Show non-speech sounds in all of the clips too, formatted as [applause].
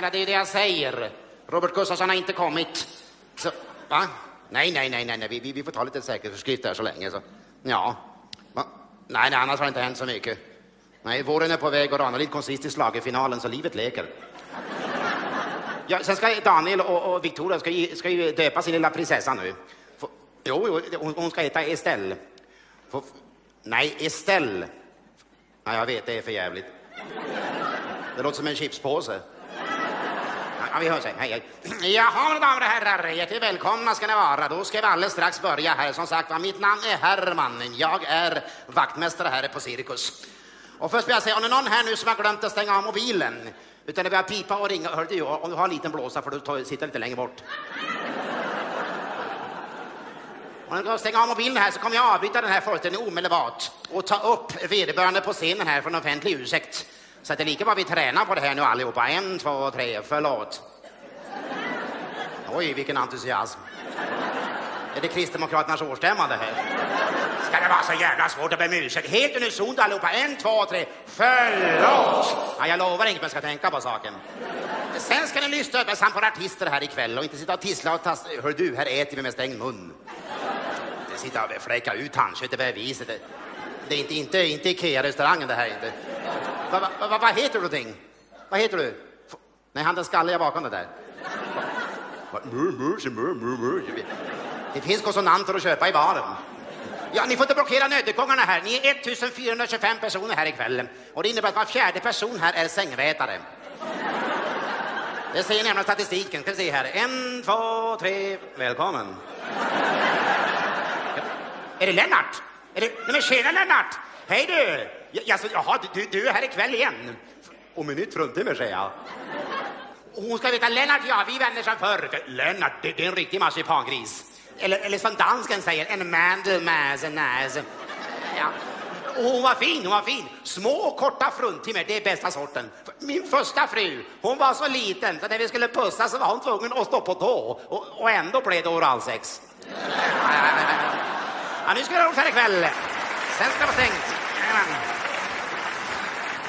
snälla, det är ju det jag säger. Robert Gustafsson har inte kommit. Så, va? Nej, nej, nej, nej, nej. Vi, vi, vi får ta lite säkerhetsförskrift här så länge. Så. Ja. Va? Nej, nej, annars har det inte hänt så mycket. Nej, våren är på väg och Ranelid kom sist i schlagerfinalen så livet leker. Ja, sen ska Daniel och, och Victoria ska, ju- ska ju döpa sin lilla prinsessa nu. Få- jo, jo, hon, hon ska heta Estelle. Få- nej, Estelle. Ja, jag vet, det är för jävligt. Det låter som en chipspåse. Ja, vi hörs. Hej, hej. Jaha, mina damer och herrar, hjärtligt välkomna ska ni vara. Då ska vi alldeles strax börja här. Som sagt, mitt namn är Herman. Jag är vaktmästare här på Cirkus. Och först vill jag säga, om det är någon här nu som har glömt att stänga av mobilen, utan det börjar pipa och ringa, hör du, om du har en liten blåsa får du ta, sitta lite längre bort. Om du stänger av mobilen här så kommer jag avbryta den här föreställningen omedelbart och ta upp vederbörande på scenen här för en offentlig ursäkt. Så det är lika bra vi tränar på det här nu allihopa. En, två, tre, förlåt. Oj, vilken entusiasm. Är det Kristdemokraternas årsstämma det här? Ska det vara så jävla svårt att be om ursäkt? Helt unisont allihopa. En, två, tre, förlåt! Ja, jag lovar inget, men jag ska tänka på saken. Sen ska ni lyssna uppmärksamt på artister här ikväll och inte sitta och tissla och tassa. Hör du, här äter vi med stängd mun. Inte sitta och fläcka ut tandköttet på det viset. Det, är inte, inte, inte Ikea-restaurangen det här inte. Vad va, va, va heter du någonting? Vad heter du? F- Nej, han den skalliga bakom det där. Det finns konsonanter att köpa i baren. Ja, ni får inte blockera nödutgångarna här. Ni är 1425 personer här ikväll. Och det innebär att var fjärde person här är sängvätare. Det säger nämligen statistiken. Ska vi se här. En, två, tre. Välkommen. Är det Lennart? Är det... Nej men tjena Lennart! Hej du! Ja, Jaså, jaha, du, du är här ikväll igen? Om en nytt fruntimmer säger jag. Hon ska veta, Lennart ja, vi vänner sedan förr. Lennart, det, det är en riktig marsipangris. Eller, eller som dansken säger, en mandelmäsenäs. Ja. Och hon var fin, hon var fin. Små korta fruntimmer, det är bästa sorten. Min första fru, hon var så liten så när vi skulle pussa så var hon tvungen att stå på tå. Och, och ändå blev det oralsex. Ja, nu ska det vara här ikväll. Sen ska det vara stängt.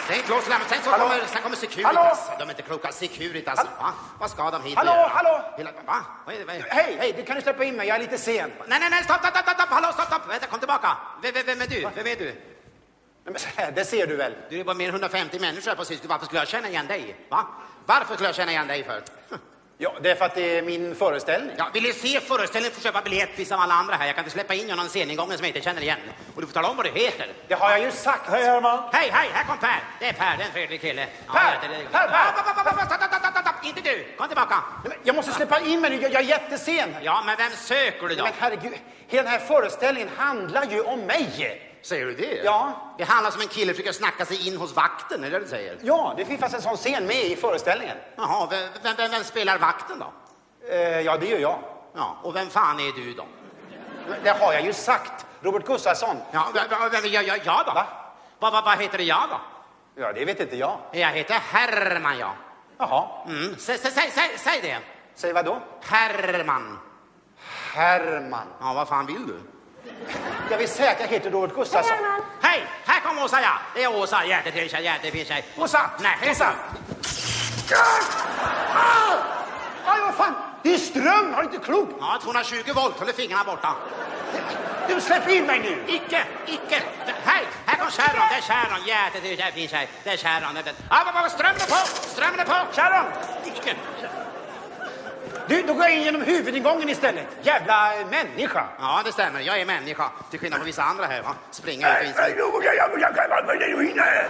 Stängt, lämna. Sen, så kommer, sen kommer Securitas. Hallå? De är inte kloka. Securitas. Hallå? Va? Vad ska de hit Hallå, göra? hallå? Hela, va? Vad är det? Vad är det? Hej, hej, du kan du släppa in mig? Jag är lite sen. Nej, nej, nej, stopp, stopp, stopp, stopp, hallå, stopp, stopp. Vänta, kom tillbaka. Vem, vem, vem är du? Vem är du? Men, [laughs] det ser du väl? Du är bara mer än 150 människor här på Cirkus. Varför skulle jag känna igen dig? Va? Varför skulle jag känna igen dig för? Ja, det är för att det är min föreställning. Ja, vill du se föreställningen får köpa biljett precis som alla andra här. Jag kan inte släppa in någon sceningången som jag inte känner igen. Och du får tala om vad du heter. Det har jag ju sagt. Hej Herman. Hej, hej, här kom Per. Det är Per, det är en kille. Ja, Per, det är det. Per, Per. Inte du, kom tillbaka. Jag måste släppa in mig nu. Jag, jag är jättesen. Ja, men vem söker du då? Men herregud, hela den här föreställningen handlar ju om mig. Säger du det? Ja. Det handlar som en kille försöker snacka sig in hos vakten, är det det du säger? Ja, det finns en sån scen med i föreställningen. Jaha, vem, vem, vem, vem spelar vakten då? Eh, ja, det gör jag. Ja, och vem fan är du då? Det har jag ju sagt. Robert Gustafsson. Ja, vem, jag, jag, jag då? Va? Vad va, vad heter jag då? Ja, det vet inte jag. Jag heter Herman, ja. Jaha. Mm. Säg, säg, säg, säg, säg det. Säg vad då? Herman. Herman. Ja, vad fan vill du? Jag vill säga att jag heter Robert Gustafsson. Hej, här kommer Åsa, ja. Det är Åsa, jättefin tjej. Åsa! Nej, Åsa! Ah! Aj, vad fan! Det är ström! Har du inte klok? Ja, 220 volt, håller fingrarna borta. Du, släpp in mig nu! Icke, icke. Hej, här kommer Sharon. Det är Sharon. Jättefin tjej. Det är Sharon. Det är... Ah, vad, vad, strömmen är på! Strömmen är på! Sharon! Icke. Du, då går jag in genom huvudingången istället. Jävla eh, människa! Ja, det stämmer. Jag är människa. Till skillnad från vissa andra här. Va? Springer ut och in. Nej,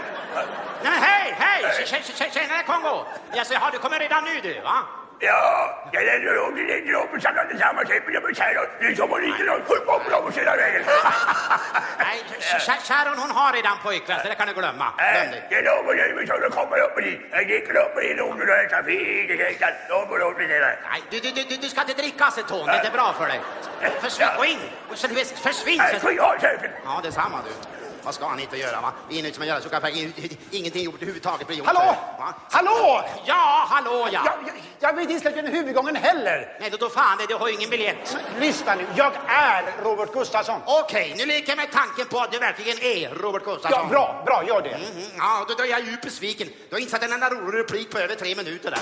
men hej, hej! Tj- tj- tj- Tjenare, Kongo! Jaså, du kommer redan nu du, va? Ja, jag lägger om det lägger om och samlar tillsammans äpplen och potatis. Det är som att ligga någon full på dem hela vägen. Nej, Sh- Sh- Sharon hon har redan pojkvän, så det kan du glömma. Glöm det. Det någon jag vill så kommer upp och dit. Jag gick upp och in och under den trafiken. De går upp i det. Nej, du, du, du, du ska inte dricka aceton, det är inte bra för dig. Försvinn, gå in! Försvinn! Nej, försvinn. jag? Ja, detsamma du. Vad ska han inte göra? Va? Inget som göra så kan ingenting gjort överhuvudtaget blir gjort. Hallå! Va? Hallå! Ja, hallå ja! Jag, jag, jag vill inte släppa huvudgången heller. Nej, då, då fan det, du har ju ingen biljett. Lyssna nu, jag är Robert Gustafsson. Okej, nu leker jag med tanken på att du verkligen är Robert Gustafsson. Ja, bra, bra, gör det. Mhm, ja, då, då är jag djupt besviken. Du har inte satt en enda rolig replik på över tre minuter där.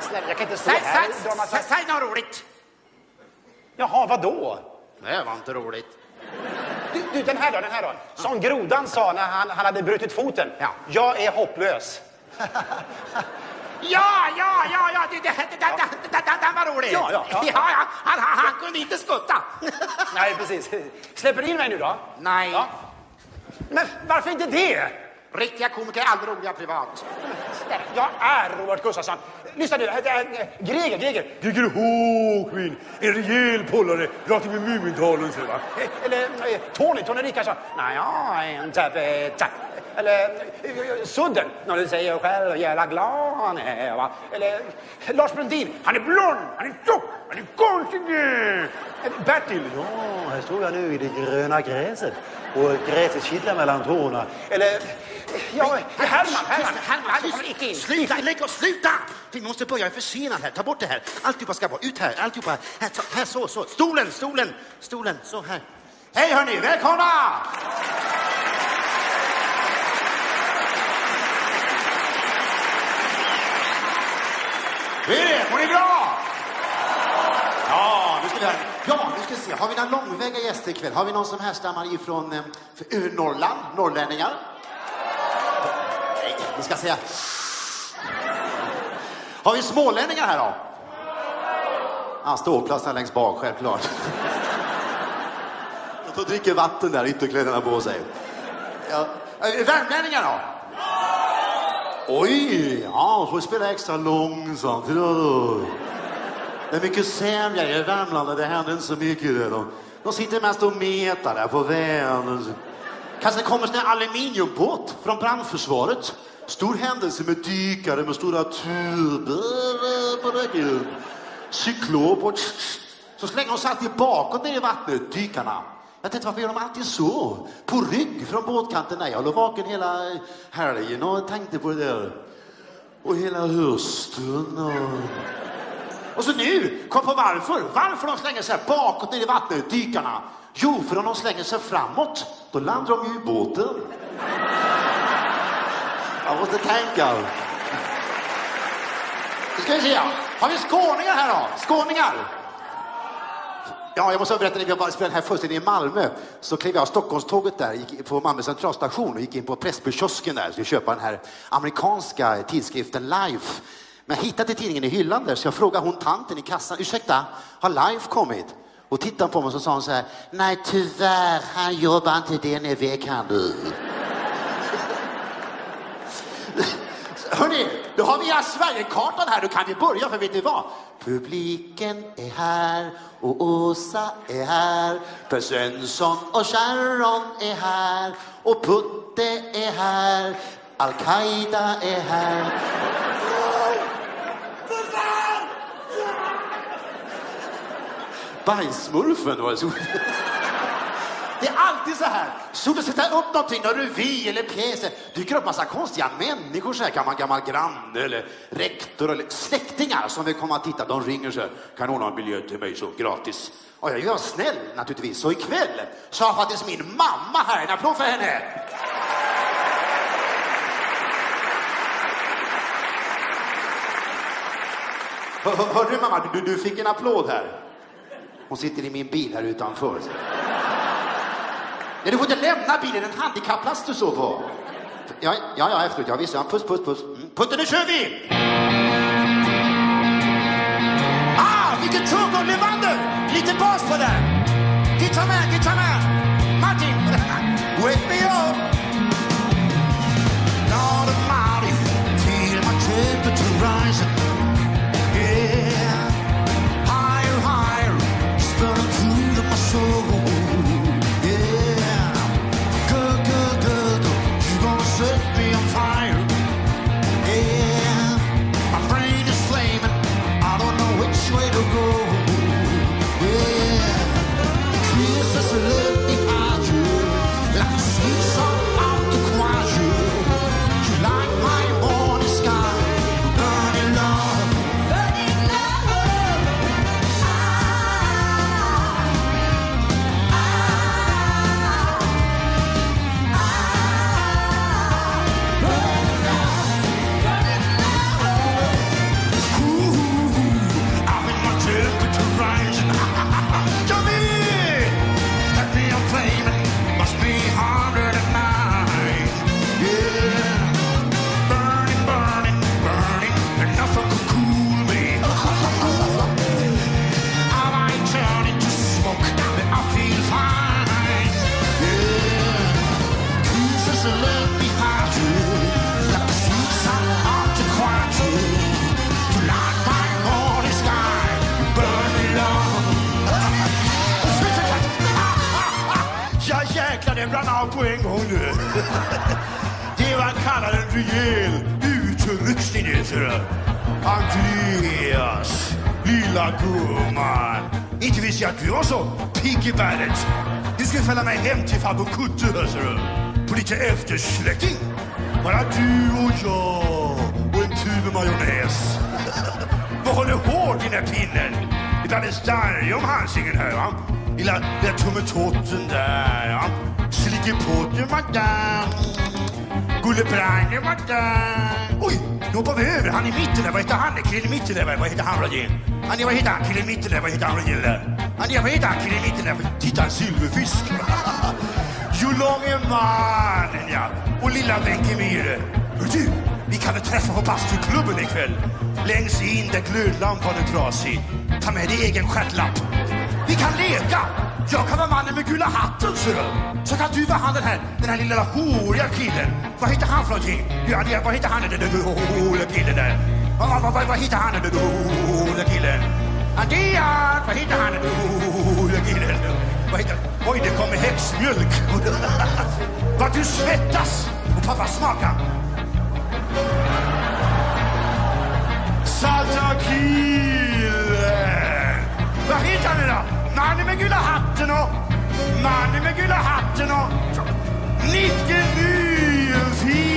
Snälla, jag kan inte stå Säg, här. säg, säg något roligt. Jaha, vadå? Det var inte roligt. Du, du, den här då, den här då. Som grodan sa när han, han hade brutit foten. Ja. Jag är hopplös. Ja, ja, ja, ja, det, det, det, det, det, det, det, den var rolig. Ja, ja, ja. ja, ja han, han, han kunde inte skutta. Nej, precis. Släpper in mig nu då? Nej. Ja. Men varför inte det? Riktiga komiker är aldrig roliga privat. Jag är Robert Gustafsson. Lyssna nu, eh, Greger, Greger. Greger Håkmin, en rejäl pollare, rakt in i Mumintalen, Eller eh, eh, Tony, Tony Rickardsson. Nej, jag är inte bättre. Eller Sudden, när du säger själv jävla glad han är. Va? Eller Lars Brundin. Han är blond, han är tjock, han är konstig. Bertil. Ja, här står jag nu i det gröna gräset och gräset kittlar mellan tårna. Eller ja, Herman. Herman. Herman, inte in. Sluta, lägg och sluta! Vi måste börja, jag är försenad här. Ta bort det här. Alltihopa ska vara ut här, alltihopa. Här, så, här så, så. Stolen, stolen, stolen, så här. Hej hörni, välkomna! Hur är det? Mår ni bra? Ja, nu ska vi, här. ja, nu ska vi se. Har vi några långväga gäster ikväll? Har vi någon som härstammar ifrån eh, Norrland? Norrlänningar? Vi ska säga... Har vi smålänningar här då? Ja, ståplats längst bak, självklart. Jag tar dricker vatten där, ytterkläderna på sig. Ja. Värmlänningar då? Oj, ja, får vi spela extra långsamt. Det är mycket sämre i Värmland det händer inte så mycket där. De, de sitter mest och metar där på vägen. Kanske det kommer en aluminiumbåt från brandförsvaret. Stor händelse med dykare med stora tuber på ryggen. Cyklop och så slänger de sig alltid bakåt ner i vattnet, dykarna. Jag tänkte varför gör de alltid så? På rygg från båtkanten. Nej, jag låg vaken hela helgen och tänkte på det där. Och hela hösten. Och... Och så nu, kom på varför. Varför de slänger sig bakåt ner i vattnet, dykarna. Jo, för om de slänger sig framåt, då landar de ju i båten. Jag måste tänka. Nu ska vi se. Har vi skåningar här då? Skåningar? Ja, jag måste berätta, när vi spelade den här föreställningen i Malmö så klev jag av Stockholmståget där, gick på Malmö centralstation och gick in på Pressbykiosken där, skulle köpa den här amerikanska tidskriften Life. Men jag hittade tidningen i hyllan där, så jag frågade hon tanten i kassan, ursäkta, har Life kommit? Och tittade på mig och så sa hon så här, nej tyvärr, han jobbar inte denna veckan du. Hörni, då har vi hela Sverigekartan här. Då kan vi börja, för vet ni vad? Publiken är här och Åsa är här. Per Svensson och Sharon är här. Och Putte är här. Al-Qaida är här. Bajsmurfen var det så. Det är alltid så här. Så du sätter upp någonting, någon revy eller pjäs. dyker upp massa konstiga människor, så här, gammal, gammal granne eller rektor eller släktingar som vill komma och titta. De ringer så här. Kan någon ha en biljett till mig så gratis? Och jag är snäll naturligtvis. Så ikväll så har faktiskt min mamma här. En applåd för henne. Hör, hör, hörde du mamma? Du, du fick en applåd här. Hon sitter i min bil här utanför. Ja, du får inte lämna bilen, en handikapplast du står på. Ja, ja, ja efteråt. Ja, visst. Ja, puss, puss, puss. Mm. Putte, nu kör vi! Ah, vilket och Levander! Lite bas på den. Guitar med, guitar med! Martin, [laughs] wake me up. Lord mighty, till my temperature rising. Ja, jäklar! Den brann av på en gång nu. [laughs] Det är vad han kallar en rejäl utryckning det, ser du. Andreas, lilla gumman. Inte visste jag att du var så pigg i bäret. Du ska följa med hem till farbror Kutte, hör ser du. På lite eftersläckning. Bara du och jag och en tube majonnäs. [laughs] Vad håller hårt i den här pinnen? Ibland är starr om halsingen här va. Lilla, lilla tummetotten där ja. Slickepotten madame. Gullebranje madame. Oj, nu hoppar vi över. Han i mitten där, vad heter han? Killen i mitten där, vad heter han Rodin? Han är, vad heter han? Killen i mitten där, vad heter han Roger? Han är, vad heter han? Killen i mitten där? Titta, en silverfisk. [laughs] Julonge mannen ja. Och lilla Wenche Myhre. Hör du, vi kan väl träffa på bastuklubben ikväll. Längst in där glödlampan är trasig. Ta med dig egen stjärtlapp. Vi kan leka. Jag kan vara mannen med gula hatten, ser du. Så kan du vara han den här, den här lilla horiga killen. Vad heter han för någonting? Ja, det, vad heter han den där horiga killen där? Vad, vad, vad, vad heter han den där horiga killen? Andreas, vad heter han den där horiga killen? Vad heter Oj, det kommer häxmjölk. [laughs] Vad du svettas. Och pappa smaka. Salta killen. Vad heter han nu då? Mannen med gula hatten och... Mannen med gula hatten och... Nicke Nyfiken.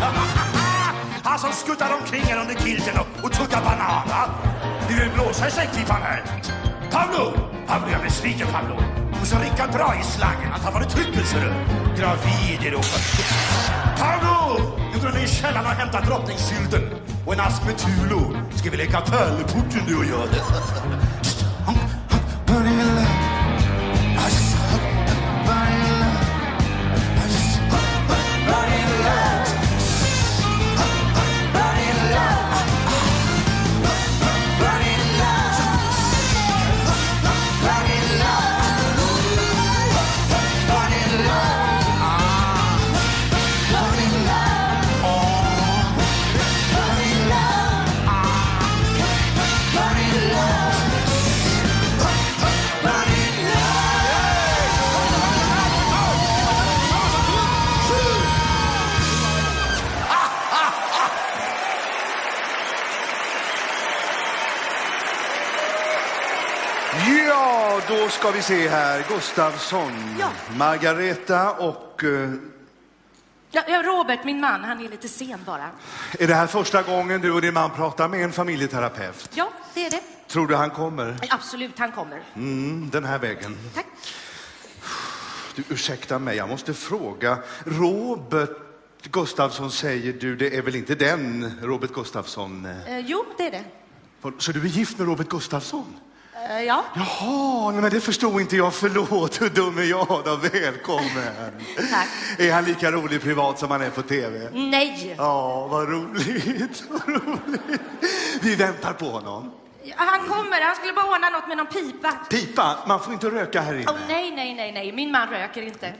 Ja. [laughs] Han som skuttar omkring här under kilten och, och tuggar banan. va? Du vill blåsa i säckpipan typ här. Pablo! Pablo, jag blir besviken Pablo. Och så Rickard bra i slangen. Han tappade trycket ser du. Gravid är du. Pablo! Nu går du ner i källaren och hämtar drottningssylten. Och en ask med Tulo. Ska vi leka pärleporten du och jag? Då ska vi se här. Gustafsson, Ja. Margareta och... eh, Ja, ja, Robert, min man, han är lite sen bara. är det här första gången du och din man pratar med en familjeterapeut? Ja, det är det. Tror du han kommer? Absolut, han kommer. Mm, den här vägen. Tack. Du, ursäkta mig, jag måste fråga. Robert Gustafsson säger du, det är väl inte den Robert Gustafsson? Eh, jo, det är det. Så du är gift med Robert Gustafsson? Eh, ja. Jaha, men det förstod inte jag. Förlåt, hur dum är jag då? Välkommen. Tack. Är han lika rolig privat som han är på tv? Nej. Ja, vad roligt. Vad roligt. Vi väntar på honom. Ja, Han kommer, han skulle bara ordna något med någon pipa. Pipa, man får inte röka här inne. Åh nej, nej, nej, nej, min man röker inte.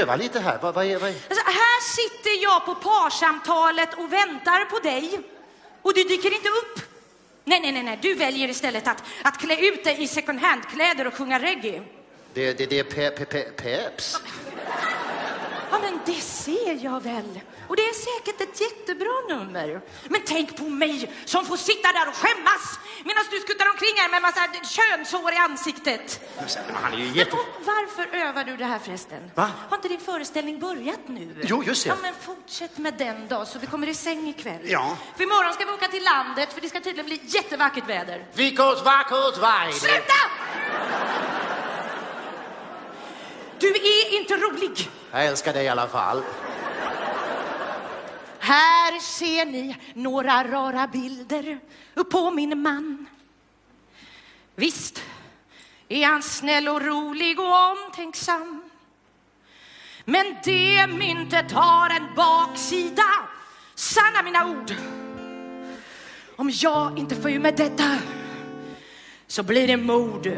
Öva, lite här. Vad, vad är, vad är? Alltså, här sitter jag på parsamtalet och väntar på dig. Och du dyker inte upp. Nej, nej, nej, nej. du väljer istället att, att klä ut dig i second hand-kläder och sjunga reggae. Det, det, det är pe, pe, pe, peps. Ja, men det ser jag väl. Och det är säkert ett jättebra nummer. Men tänk på mig som får sitta där och skämmas medan du skuttar omkring här med massa könshår i ansiktet. Men han är ju jätte... Och varför övar du det här förresten? Va? Har inte din föreställning börjat nu? Jo, just det. Ja, men fortsätt med den då, så vi kommer i säng ikväll. Ja. För imorgon ska vi åka till landet, för det ska tydligen bli jättevackert väder. Vikos vackert weide. Sluta! Du är inte rolig. Jag älskar dig i alla fall. Här ser ni några rara bilder på min man. Visst är han snäll och rolig och omtänksam. Men det myntet har en baksida. Sanna mina ord. Om jag inte får ur med detta så blir det mord.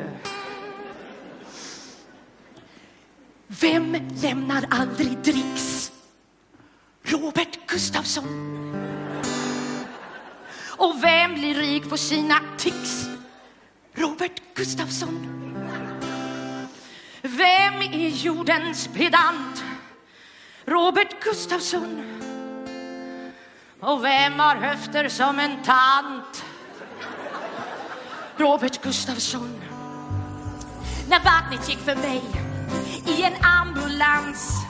Vem lämnar aldrig dricks? Robert Gustafsson. Och vem blir rik på sina tics? Robert Gustafsson. Vem är jordens pedant? Robert Gustafsson. Och vem har höfter som en tant? Robert Gustafsson. När vattnet gick för mig i en ambulans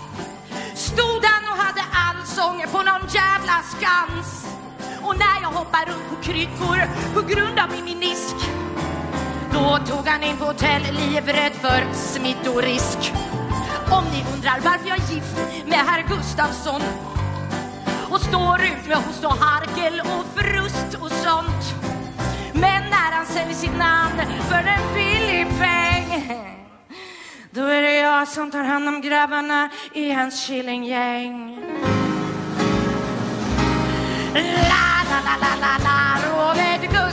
stod han och hade allsång på någon jävla skans. Och när jag hoppar runt på kryckor på grund av min menisk då tog han in på hotell livrädd för smittorisk. Om ni undrar varför jag är gift med herr Gustafsson och står ut med host och harkel och frust och sånt. Men när han säljer sitt namn för en billig peng då är det jag som tar hand om grabbarna i hans killinggäng. La, la, la, la, la, la, Robert Gustafsson.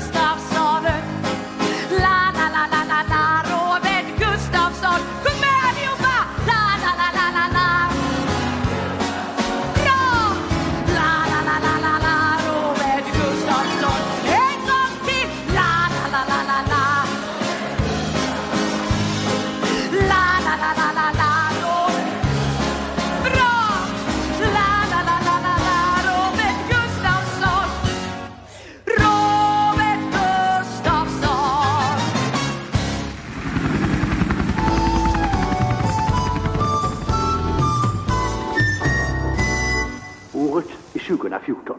2014.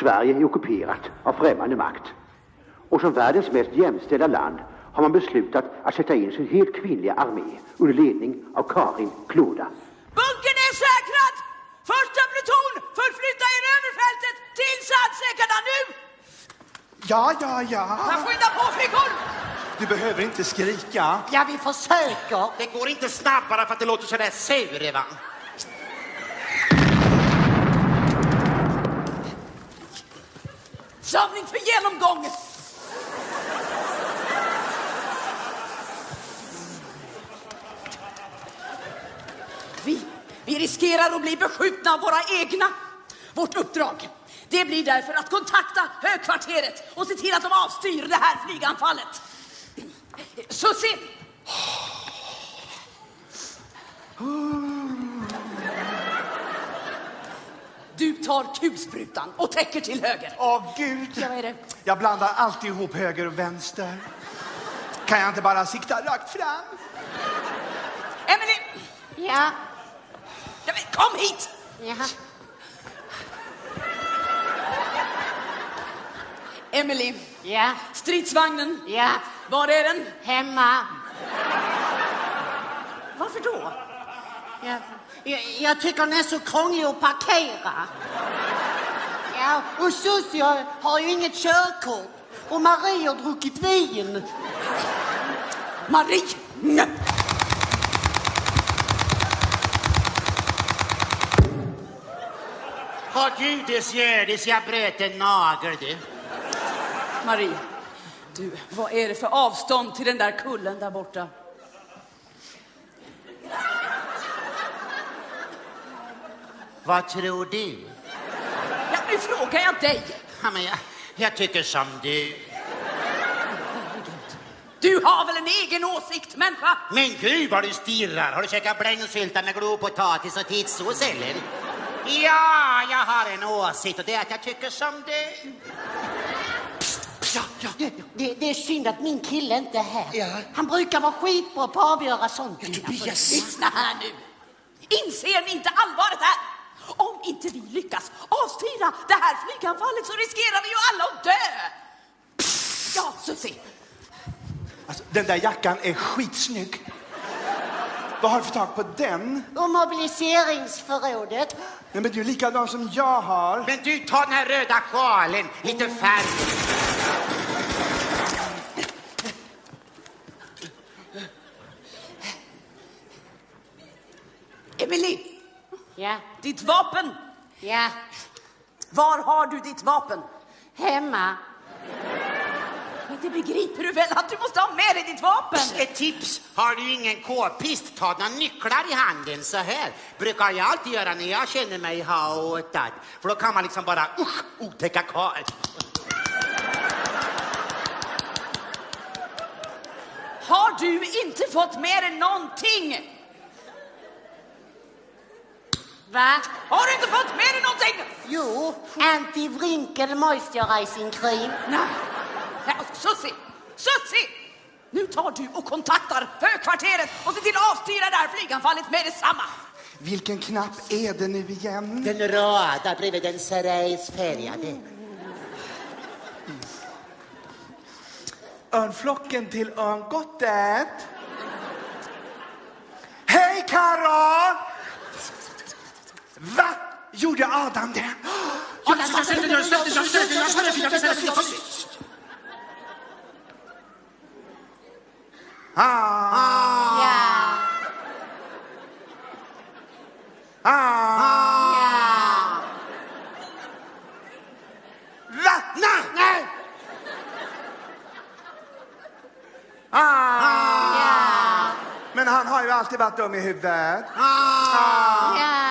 Sverige är ockuperat av främmande makt. Och som världens mest jämställda land har man beslutat att sätta in sin helt kvinnliga armé under ledning av Karin Kloda. Bunkern är säkrad! Första pluton, förflytta er över fältet till sandsäckarna nu! Ja, ja, ja. Skynda på flickor! Du behöver inte skrika. Ja, vi försöker. Det går inte snabbare för att det låter sådär sur, va? Samling för genomgång! Vi, vi riskerar att bli beskjutna av våra egna. Vårt uppdrag det blir därför att kontakta högkvarteret och se till att de avstyr det här flyganfallet. Sussie! Du tar kulsprutan och täcker till höger. Åh, Gud. Ja, vad är det? Jag blandar alltid ihop höger och vänster. Kan jag inte bara sikta rakt fram? Emily! Ja. Ja, men kom hit! Jaha. Emily, Ja. stridsvagnen, Ja. var är den? Hemma. Varför då? Jag, jag, jag tycker den är så krånglig att parkera. Ja, och Susie har, har ju inget körkort. Och Marie har druckit vin. Marie! Nej. Har du det gördis jag bröt en nagel, du? Marie, du, vad är det för avstånd till den där kullen där borta? Vad tror du? Ja, nu frågar jag dig. Ja, men jag, jag tycker som du. Du har väl en egen åsikt, människa? Men gud vad du stirrar. Har du käkat blängsylta med grovpotatis och tittsås eller? Ja, jag har en åsikt och det är att jag tycker som du. Det, det är synd att min kille inte är här. Han brukar vara skitbra på att avgöra sånt. Lyssna här nu. Inser ni inte allvaret här? Om inte vi lyckas avstyra det här flyganfallet så riskerar vi ju alla att dö. Ja, Susie. Alltså, den där jackan är skitsnygg. Vad har du för tag på den? Och mobiliseringsförrådet. Nej, men du är likadan som jag har. Men du, ta den här röda sjalen, lite färg. Emily, Ja. ditt vapen. Ja. Var har du ditt vapen? Hemma. Men det begriper du väl att du måste ha med dig ditt vapen? Ett tips. Har du ingen k-pist, ta några nycklar i handen så här. Brukar jag alltid göra när jag känner mig haotad. För då kan man liksom bara, usch, otäcka karl. Har du inte fått med dig någonting? Va? Har du inte fått med dig någonting? Jo, anti-wrinkle moisturizing cream. Nej. Nej, Susie! Susie! Nu tar du och kontaktar högkvarteret och ser till att avstyra det här flyganfallet med detsamma. Vilken knapp är det nu igen? Den röda bredvid den cereisfärgade. Örnflocken till örngottet. Hej Karo! Va? Gjorde Adam det? Ah. Ah. Va? Nej! Ah. Men han har ju alltid varit dum i huvudet. Ja.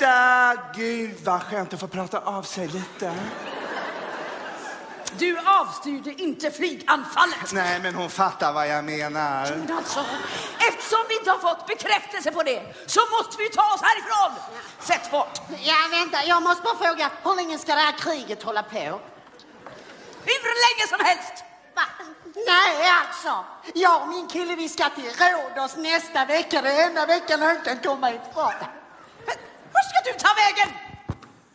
Hejda! Gud vad skönt att få prata av sig lite. Du avstyrde inte flyganfallet. Nej, men hon fattar vad jag menar. Men alltså, eftersom vi inte har fått bekräftelse på det så måste vi ta oss härifrån. Sätt bort. Ja, vänta, jag måste bara fråga, hur länge ska det här kriget hålla på? Hur länge som helst. Va? Nej, alltså. Jag och min kille vi ska till Rhodos nästa vecka. Det är enda veckan han kan komma ifrån. Men Var ska du ta vägen?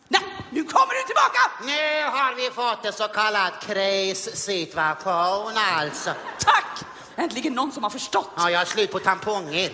Nej, nu kommer du tillbaka. Nu har vi fått en så kallad krissituation alltså. Tack! Äntligen någon som har förstått. Ja, jag har slut på tamponger.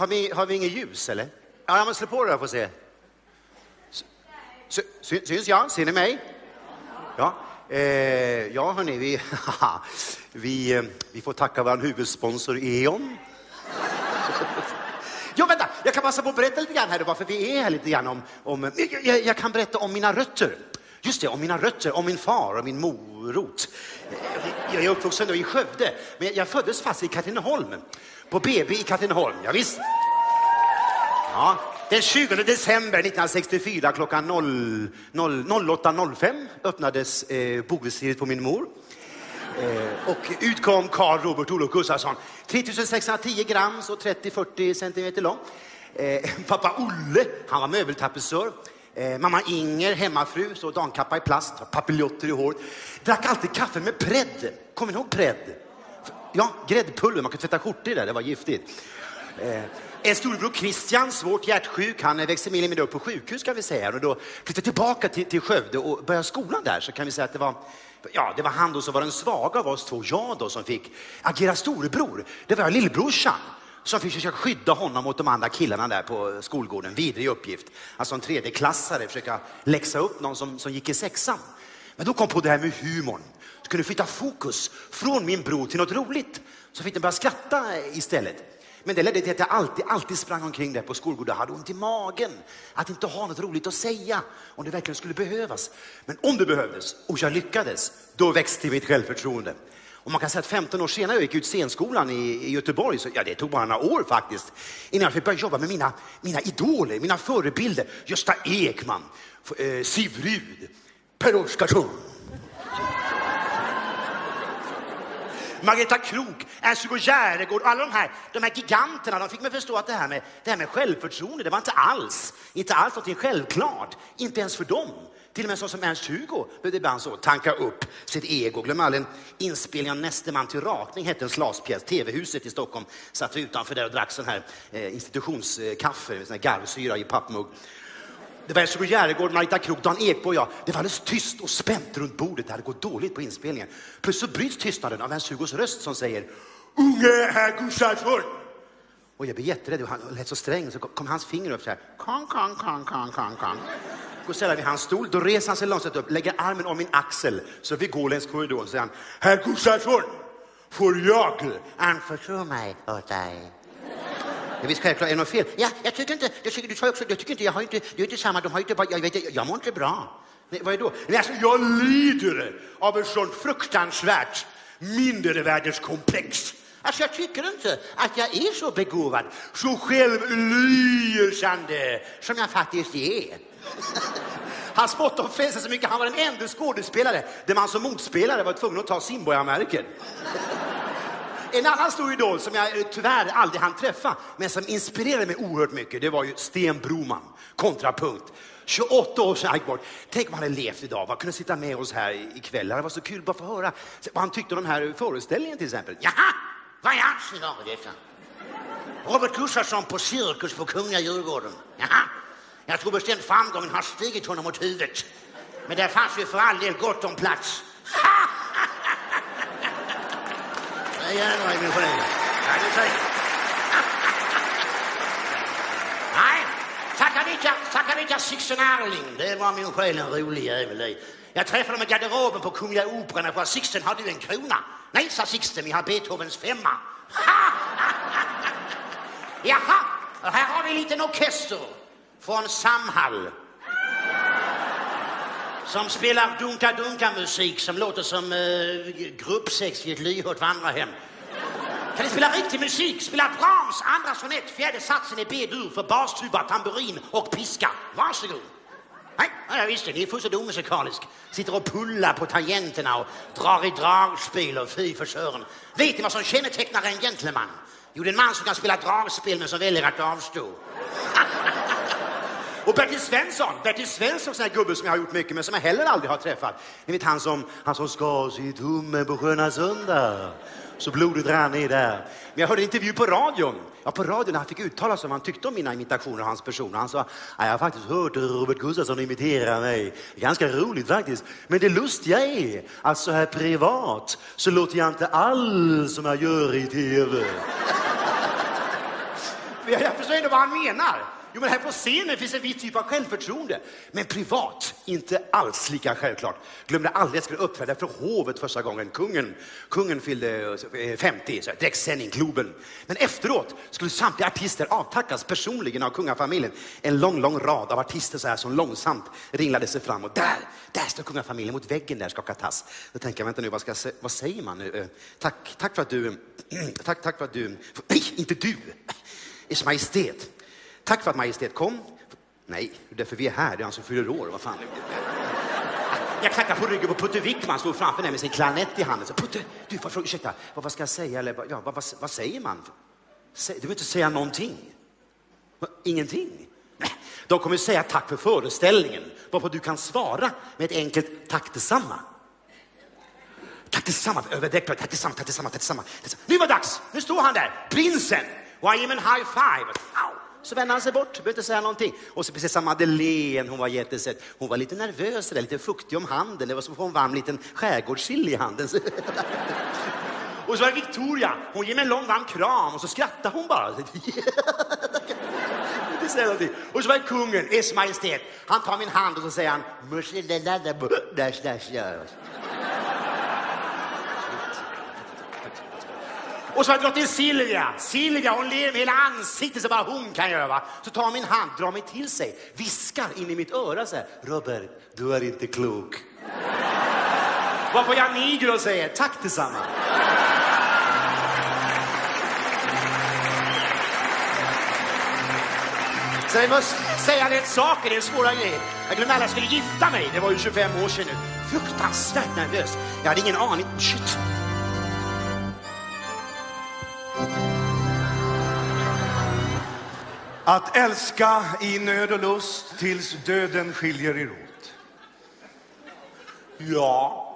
Har vi, har vi inget ljus eller? Ja, men slå på det där får se. Sy- sy- Syns jag? Ser ni mig? Ja, eh, ja hörni, vi, [laughs] vi, eh, vi får tacka vår huvudsponsor E.ON. [laughs] Jo vänta, jag kan passa på att berätta lite grann här varför vi är här lite grann om, om jag, jag kan berätta om mina rötter. Just det, om mina rötter, om min far och min morot. Jag är uppvuxen i Skövde, men jag föddes fast i Katrineholm. På BB i Katrineholm, ja, visst. Ja, den 20 december 1964 klockan 08.05 öppnades eh, bogvisiret på min mor. Eh, och ut kom Karl Robert Olof Gustafsson. 3610 gram, så 30-40 centimeter lång. Eh, pappa Olle, han var möbeltapetsör. Eh, mamma Inger, hemmafru, så damkappa i plast, papiljotter i håret. Drack alltid kaffe med prädd. Kommer ni ihåg prädd? Ja, gräddpulver, man kunde tvätta skjortor i det, det var giftigt. Eh, en storbror Christian, svårt hjärtsjuk, han växte mer eller mindre upp på sjukhus kan vi säga. Och då flyttade tillbaka till, till Skövde och började skolan där så kan vi säga att det var, ja, det var han då som var den svaga av oss två, jag då, som fick agera storebror. Det var lillbrorsan som försöker skydda honom mot de andra killarna där på skolgården. Vidrig uppgift. Alltså en tredjeklassare försöka läxa upp någon som, som gick i sexan. Men då kom på det här med humorn. Så kunde flytta fokus från min bror till något roligt. Så fick den börja skratta istället. Men det ledde till att jag alltid, alltid sprang omkring där på skolgården och hade ont i magen. Att inte ha något roligt att säga om det verkligen skulle behövas. Men om det behövdes och jag lyckades, då växte mitt självförtroende. Och man kan säga att 15 år senare jag gick ut scenskolan i, i Göteborg, så, ja det tog bara några år faktiskt, innan jag fick börja jobba med mina, mina idoler, mina förebilder. Gösta Ekman, eh, Siv Rud, Per Oscarsson. Margareta Krok, Ernst-Hugo Järegård, alla de här, de här giganterna, de fick mig förstå att det här, med, det här med självförtroende, det var inte alls, inte alls någonting självklart. Inte ens för dem. Till och med så som Ernst-Hugo behövde ibland så tanka upp sitt ego. Glöm aldrig en inspelning av Näste man till rakning, hette en slaspjäs. TV-huset i Stockholm satt vi utanför där och drack sån här eh, institutionskaffe, sån här garvsyra i pappmugg. Det var Ernst-Hugo Järegård, Marita Krook, Dan Ekbo och jag. Det var alldeles tyst och spänt runt bordet. Det hade gått dåligt på inspelningen. Plötsligt så bryts tystnaden av Ernst-Hugos röst som säger Unge herr Gustafsson. Och jag blev jätterädd. Han lät så sträng. Så kom hans finger upp så här. Kong, kong, kong, kong, kong, kong. Går ställa vid hans stol. Då reser han sig långsamt upp, lägger armen om min axel så vi går längs korridoren. Så säger han, herr Gustafsson, får jag anförtro mig åt dig? Jag visst självklart, är det något fel? Ja, jag tycker inte, jag tycker, du sa också, jag tycker inte, jag har inte, det är inte samma, de har inte bara, jag vet jag, jag mår inte bra. Nej, vad är då? Nej, alltså, jag lider av ett sånt fruktansvärt mindervärdeskomplex. Alltså jag tycker inte att jag är så begåvad, så självlysande som jag faktiskt är. [laughs] Han spottade och fnäsade så mycket, han var den enda skådespelare där man som motspelare var tvungen att ta Simborgarmärken. [laughs] En annan stor idol som jag eh, tyvärr aldrig hann träffa, men som inspirerade mig oerhört mycket, det var ju Sten Broman, kontrapunkt. 28 år sedan gick. Tänk om han hade levt idag, vad kunde sitta med oss här ikväll. Det var så kul bara att få höra vad han tyckte om den här föreställningen till exempel. Jaha, vad är hans idag detta? Robert Gustafsson på cirkus på Kungliga Djurgården. Jaha, jag tror bestämt framgången har stigit honom mot huvudet. Men där fanns ju för all del gott om plats. [laughs] Ja, jädrar i min själ. Ja, du säger. Nej, Tackanita, Tackanita Sixten Arling, det var min själ en rolig jävel i. Jag träffade dem i garderoben på Kungliga Operan och frågade Sixten, har du en krona? Nej, sa Sixten, vi har Beethovens femma. [laughs] Jaha, och här har vi en liten orkester från Samhall som spelar dunka-dunka-musik som låter som uh, gruppsex i ett lyhört vandrarhem. Kan ni spela riktig musik? Spela Brahms andra sonett, fjärde satsen i B-dur för bastuba, tamburin och piska. Varsågod. Nej, ja, visst ni är fullständigt omusikalisk. Sitter och pullar på tangenterna och drar i dragspel och fy för sören. Vet ni vad som kännetecknar en gentleman? Jo, det är en man som kan spela dragspel men som väljer att avstå. [laughs] Och Bertil Svensson, Bertil Svensson, sån här gubbe som jag har gjort mycket med, som jag heller aldrig har träffat. Ni vet han som, han som skar sig i tummen på Sköna Söndag. Så blodet rann ner där. Men jag hörde en intervju på radion. Ja, på radion när han fick uttala sig om vad han tyckte om mina imitationer och hans person. Han sa, jag har faktiskt hört Robert Gustafsson imitera mig. Ganska roligt faktiskt. Men det lustiga är att så här privat så låter jag inte alls som jag gör i tv. [laughs] jag förstår inte vad han menar. Jo, men här på scenen finns en viss typ av självförtroende. Men privat, inte alls lika självklart. Glömde aldrig att jag skulle uppträda för hovet första gången. Kungen, kungen fyllde eh, 50, så direktsändning, Globen. Men efteråt skulle samtliga artister avtackas personligen av kungafamiljen. En lång, lång rad av artister så här som långsamt ringlade sig fram. Och där, där står kungafamiljen mot väggen där, skakar tass. Då tänker jag, vänta nu, vad, ska vad säger man nu? Eh, tack, tack för att du, [clears throat] tack, tack för att du, nej, [clears throat] inte du, [clears throat] Ers Majestät. Tack för att Majestät kom. Nej, det är därför vi är här. Det är han som fyller år. Vad fan. Jag knackar på ryggen på Putte Wickman stod framför mig med sin klanett i handen. Så, Putte, du får fråga, ursäkta, vad, vad ska jag säga? Eller, ja, vad, vad, vad säger man? Du vill inte säga någonting? Ingenting? Nej, de kommer säga tack för föreställningen, varpå du kan svara med ett enkelt tack detsamma. Tack detsamma, överdäck, tack detsamma, tack detsamma, tack detsamma. Nu var det dags, nu står han där, prinsen, och jag ger en high five. Så vände han sig bort, behövde inte säga någonting. Och så precis som Madeleine, hon var jättesöt. Hon var lite nervös, där, lite fuktig om handen. Det var som att få en varm liten skärgårdssill i handen. [laughs] Och så var det Victoria. Hon ger mig en lång varm kram och så skrattar hon bara. [laughs] inte säga någonting. Och så var det kungen, Ers Majestät. Han tar min hand och så säger han... Och så har jag drottning Silvia. Silvia hon ler med hela ansiktet så bara hon kan göra. Va? Så tar min hand, drar mig till sig, viskar in i mitt öra så här. Robert, du är inte klok. Varpå jag niger och säger tack detsamma. Så jag måste säga rätt saker, det är svåra grejer. Jag glömde alla skulle gifta mig, det var ju 25 år sedan nu. Fruktansvärt nervös. Jag hade ingen aning. Shit. Att älska i nöd och lust tills döden skiljer er åt. Ja.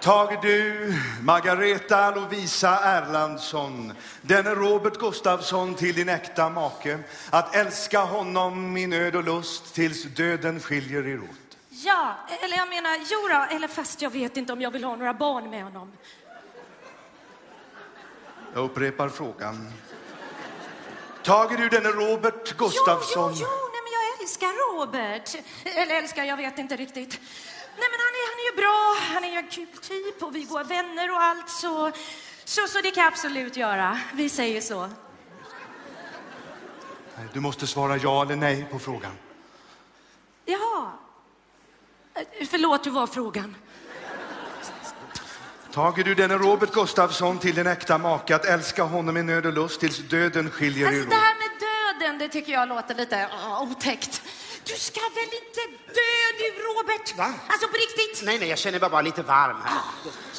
Tage du, Margareta Lovisa Erlandsson, denne Robert Gustafsson till din äkta make, att älska honom i nöd och lust tills döden skiljer er åt. Ja, eller jag menar, jo då, eller fast jag vet inte om jag vill ha några barn med honom. Jag upprepar frågan. Tager du denne Robert Gustafsson? Jo, jo, jo, nej men jag älskar Robert. Eller älskar, jag vet inte riktigt. Nej men han är, han är ju bra, han är ju en kul typ och vi går vänner och allt så, så, så det kan jag absolut göra. Vi säger så. Du måste svara ja eller nej på frågan. Jaha. Förlåt, hur var frågan? Tager du denne Robert Gustafsson till din äkta make att älska honom i nöd och lust tills döden skiljer er Alltså åt? det här med döden, det tycker jag låter lite uh, otäckt. Du ska väl inte dö du, Robert? Va? Alltså på riktigt? Nej, nej, jag känner mig bara lite varm här.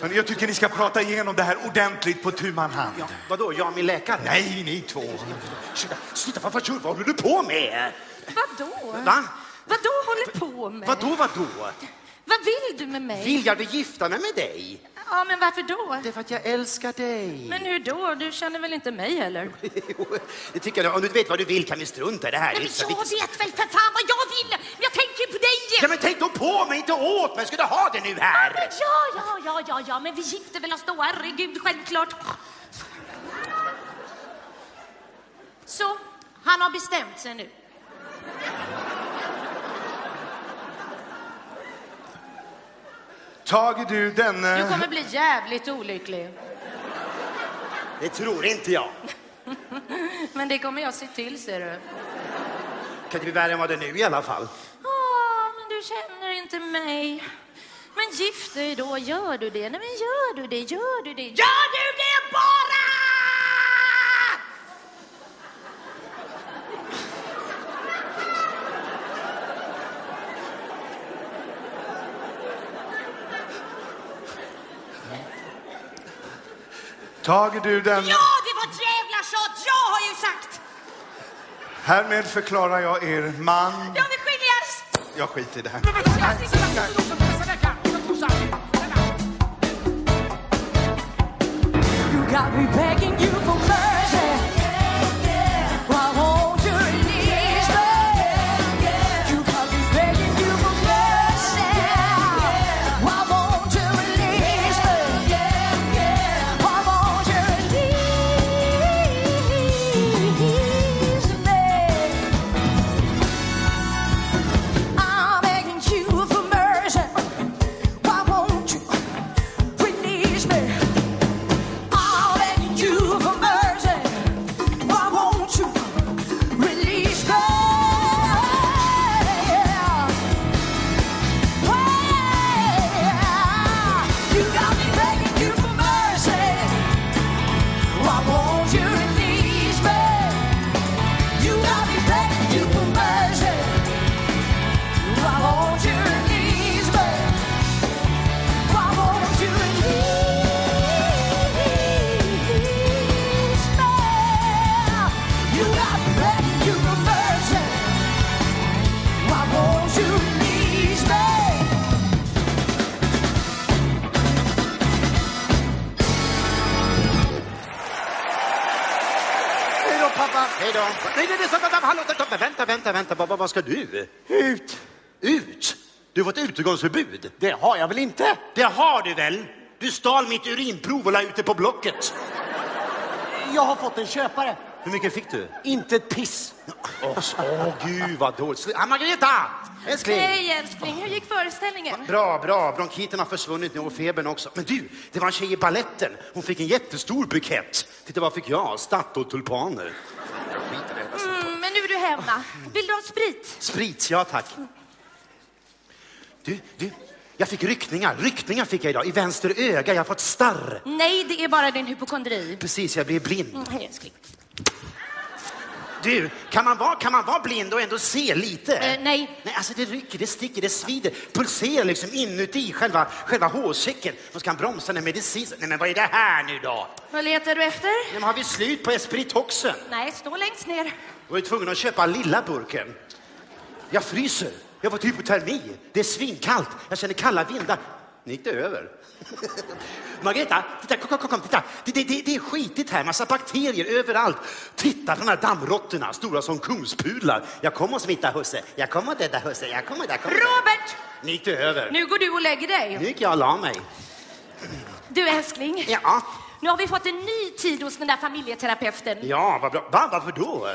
Men jag tycker ni ska prata igenom det här ordentligt på tu man hand. Ja, vadå, jag min läkare? Nej, ni två. Sluta, sluta vad, vad, vad håller du på med? Vadå? Va? Vadå håller på med? Vadå, vadå? Vad vill du med mig? Vill jag vill gifta mig med dig? Ja, men varför då? Det är för att jag älskar dig. Men hur då? Du känner väl inte mig heller? [laughs] Jo, det tycker jag. Om du vet vad du vill kan vi strunta i det här. Men jag viktigt. vet väl för fan vad jag vill! Jag tänker på dig! Ja, men tänk då på mig, inte åt mig. Ska du ha det nu här? Ja, ja, ja, ja, ja, men vi gifter väl oss då, herregud, självklart. Så, han har bestämt sig nu. Tager du denne... Du kommer bli jävligt olycklig. Det tror inte jag. [laughs] Men det kommer jag se till, ser du. Kan inte bli värre än vad det är nu i alla fall. Åh, men du känner inte mig. Men gift dig då, gör du det? Nej, men gör du det? Gör du det? Gör du det bara? Tager du den... Ja, det var ett jävla tjat! Jag har ju sagt! Härmed förklarar jag er man... Ja, vi skiljas! Jag skiter i det här. You got me ska du? Ut. Ut? Du har fått utegångsförbud. Det har jag väl inte? Det har du väl? Du stal mitt urinprov och la ut det på Blocket. Jag har fått en köpare. Hur mycket fick du? Inte ett piss. Åh, åh, gud vad dåligt. Ah, Margareta! Älskling! Hej älskling, hur gick föreställningen? Bra, bra. Bronkiten har försvunnit nu och febern också. Men du, det var en tjej i balletten. Hon fick en jättestor bukett. Titta, vad fick jag? Statoil-tulpaner. Mm, men nu är du hemma. Vill du ha sprit? Sprit, ja tack. Du, du, jag fick ryckningar. Ryckningar fick jag idag. I vänster öga. Jag har fått starr. Nej, det är bara din hypokondri. Precis, jag blev blind. Mm, hej älskling. Du, kan man, vara, kan man vara blind och ändå se lite? Eh, nej. Nej, alltså det rycker, det sticker, det svider, pulserar liksom inuti själva, själva hårsäcken. Man ska bromsa den medicin. Nej, men vad är det här nu då? Vad letar du efter? Nej, men har vi slut på Espritoxen? Nej, stå längst ner. Jag var ju tvungen att köpa lilla burken. Jag fryser. Jag har fått hypotermi. Det är svinkallt. Jag känner kalla vindar. Nu gick det över. [laughs] Margareta, titta, kom, kom, kom, titta. Det, det, det, det är skitigt här, massa bakterier överallt. Titta på de här dammråttorna, stora som kungspudlar. Jag kommer att smitta husse, jag kommer att döda husse, jag kommer, kommer. Robert! Nu gick det över. Nu går du och lägger dig. Nu gick jag och la mig. Du älskling. Ja, Nu har vi fått en ny tid hos den där familjeterapeuten. ja, vad bra. Va, varför då?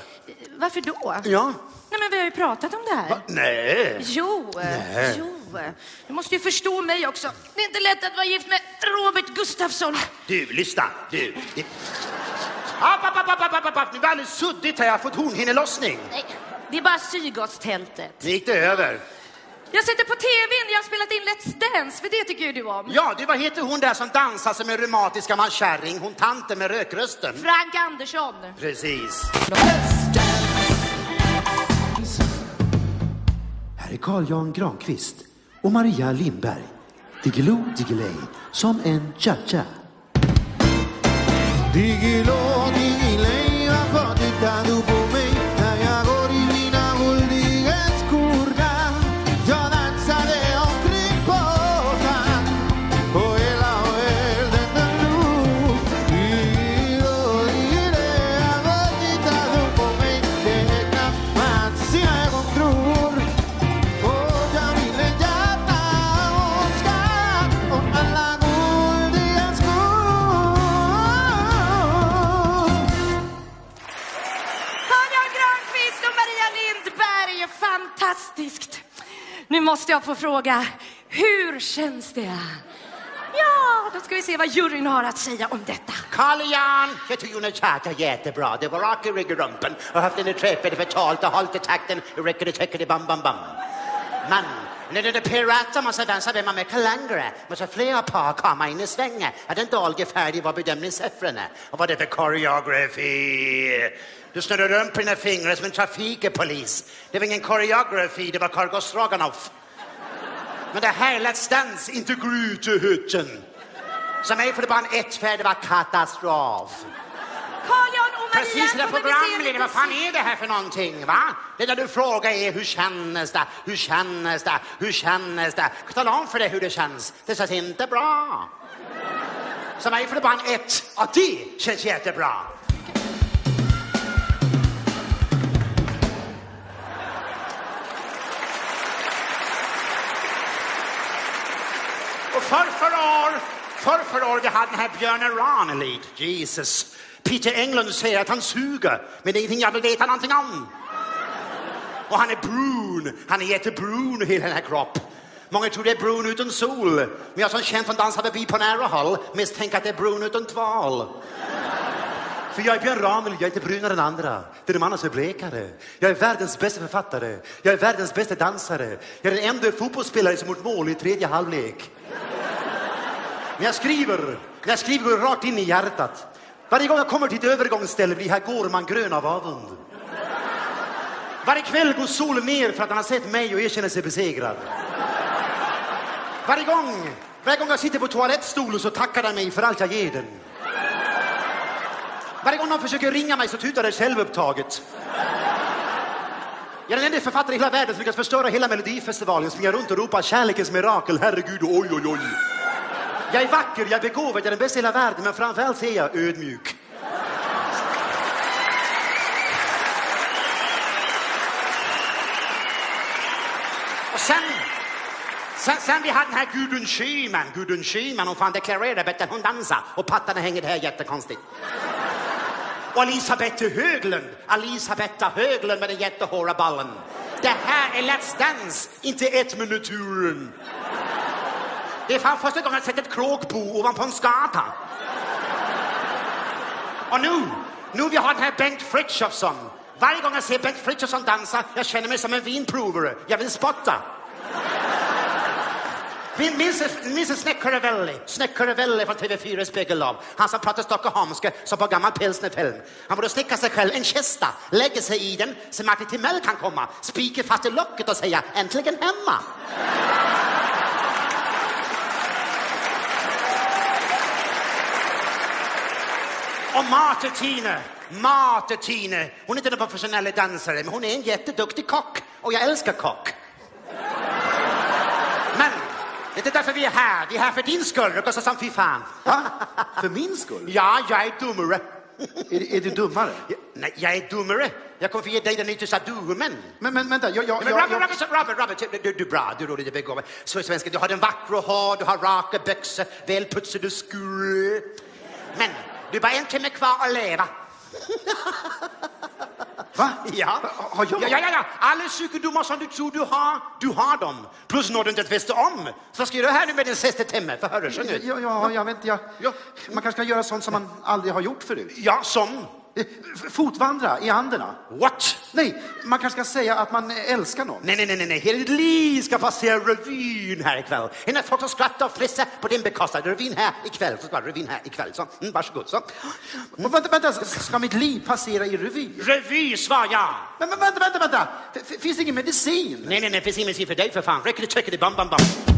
Varför då? Ja. Nej, men vi har ju pratat om det här. Nej. Jo, Nej. jo. Du måste ju förstå mig också. Det är inte lätt att vara gift med Robert Gustafsson. Du, lyssna. Du. Det... App, app, app, app, app, app, det alldeles suddigt här. Jag har fått hornhinnelossning. Nej, det är bara Sydgårdstältet. Nu gick det över. Jag sätter på tvn, jag har spelat in Let's Dance, för det tycker ju du om. Ja, du, vad heter hon där som dansar som en reumatisk gammal kärring? Hon tanten med rökrösten. Frank Andersson. Precis. Här är Carl Jan Granqvist och Maria Lindberg. Diggiloo Diggiley, som en cha-cha. Diggiloo, Nu måste jag få fråga, hur känns det? Ja, då ska vi se vad juryn har att säga om detta. Carl Jan, jag tycker hon chatta jättebra. Det var rak i ryggrumpen och haft henne träffade förtalt och hållit i takten. Räcker täcker bam, bam, bam. Men när det är pirater måste dansa med man med kalangre. Måste flera par komma in i svängen. Att den dolge färdig var bedömningssiffrorna. Och vad är det för koreografi? Du snurrar runt på dina fingrar som en trafikpolis. Det var ingen koreografi, det var Kargo Stroganoff. Men det här Let's Dance, inte grytehytten. Som mig får det bara en ett för det var katastrof. Carl-Jan och Maria Precis det kommer vi se programledare, lite vad fan är det här för någonting va? Det där du frågar är hur kännes det, hur kännes det, hur kännes det? Tala om för dig hur det känns. Det känns inte bra. Så mig får det bara en ett. Ja, det känns jättebra. Och för för år, för år vi hade den här Björn Ranelid. Jesus. Peter Englund säger att han suger, men det är ingenting jag vill veta någonting om. Och han är brun, han är jättebrun hela den här kroppen. Många tror det är brun utan sol, men jag som känt från Dansa förbi på nära håll misstänker att det är brun utan tval. För jag är Björn Ranelid, jag är inte brunare än andra. Det är de andra som är blekare. Jag är världens bästa författare. Jag är världens bästa dansare. Jag är den enda fotbollsspelare som gjort mål i tredje halvlek. När jag skriver, när jag skriver går det rakt in i hjärtat. Varje gång jag kommer till ett övergångsställe blir här går man grön av avund. Varje kväll går solen ner för att han har sett mig och erkänner sig besegrad. Varje gång, varje gång jag sitter på toalettstolen så tackar han mig för allt jag ger den. Varje gång någon försöker ringa mig så tutar det självupptaget. Jag är den enda författare i hela världen som lyckats förstöra hela Melodifestivalen, springa runt och ropa kärlekens mirakel, herregud, oj, oj, oj. Jag är vacker, jag är begåvad, jag är den bästa i hela världen, men framförallt är jag ödmjuk. Och sen, Sen, sen vi hade den här Gudrun Schyman, Gudrun Schyman, hon fan deklarerade bättre än hon dansar och pattarna hänger här jättekonstigt. Och Elisabeth Höglund, Elisabetta Höglund med den jättehåra ballen. Det här är Let's Dance, inte ett minuturen. Det är fan första gången jag sett ett kråkbo ovanpå en skata. Och nu, nu vi har den här Bengt Frithiofsson. Varje gång jag ser Bengt Frithiofsson dansa, jag känner mig som en vinprovare. Jag vill spotta. Minns, ni Snäckare Velli, Snäckare Velli från TV4 Spegelab. Han som pratar stockholmska som på gammal pilsnerfilm. Han borde snicka sig själv en kista, lägga sig i den så Martin Timell kan komma, spika fast i locket och säga äntligen hemma. Och Marte Tine, Marte Tine. Hon är inte en professionell dansare, men hon är en jätteduktig kock. Och jag älskar kock. Men det är inte därför vi är här. Vi är här för din skull, Rukasa som fy fan. För min skull? Ja, jag är dummare. Är, är du dummare? Nej, jag är dummare. Jag kommer för ge dig den yttersta domen. Men, men vänta, jag... jag, Men jag, Robert, jag, Robert, Robert, du, du är bra, du är rolig, du är begåvad. Svenska, du har den vackra hår, du har raka byxor, välputsade skor. Men du bara en timme kvar att leva. Va? Ja. Har jag? Ja, ja, ja. Alla psykedomar som du tror du har, du har dem. Plus något du inte visste om. Så vad ska du göra här nu med din sista timme? Så nu. Ja, ja, jag vet inte, jag, Man kanske ska göra sånt som man aldrig har gjort förut. Ja, som? Fotvandra i Anderna. What? Nej, man kanske ska säga att man älskar någon. Nej, nej, nej, nej. Hela ditt liv ska passera revyn här ikväll. Innan folk som skrattar och fnissar på din bekostnad. Revyn här ikväll. Så ska revyn här ikväll. Så, mm, varsågod. Så. Mm. Vänta, vänta, ska mitt liv passera i revy? Revy, svar ja. Men, men vänta, vänta, vänta! F- finns det ingen medicin? Nej, nej, nej, finns ingen medicin för dig för fan. Räcker det, trycker det, bam, bam, bam.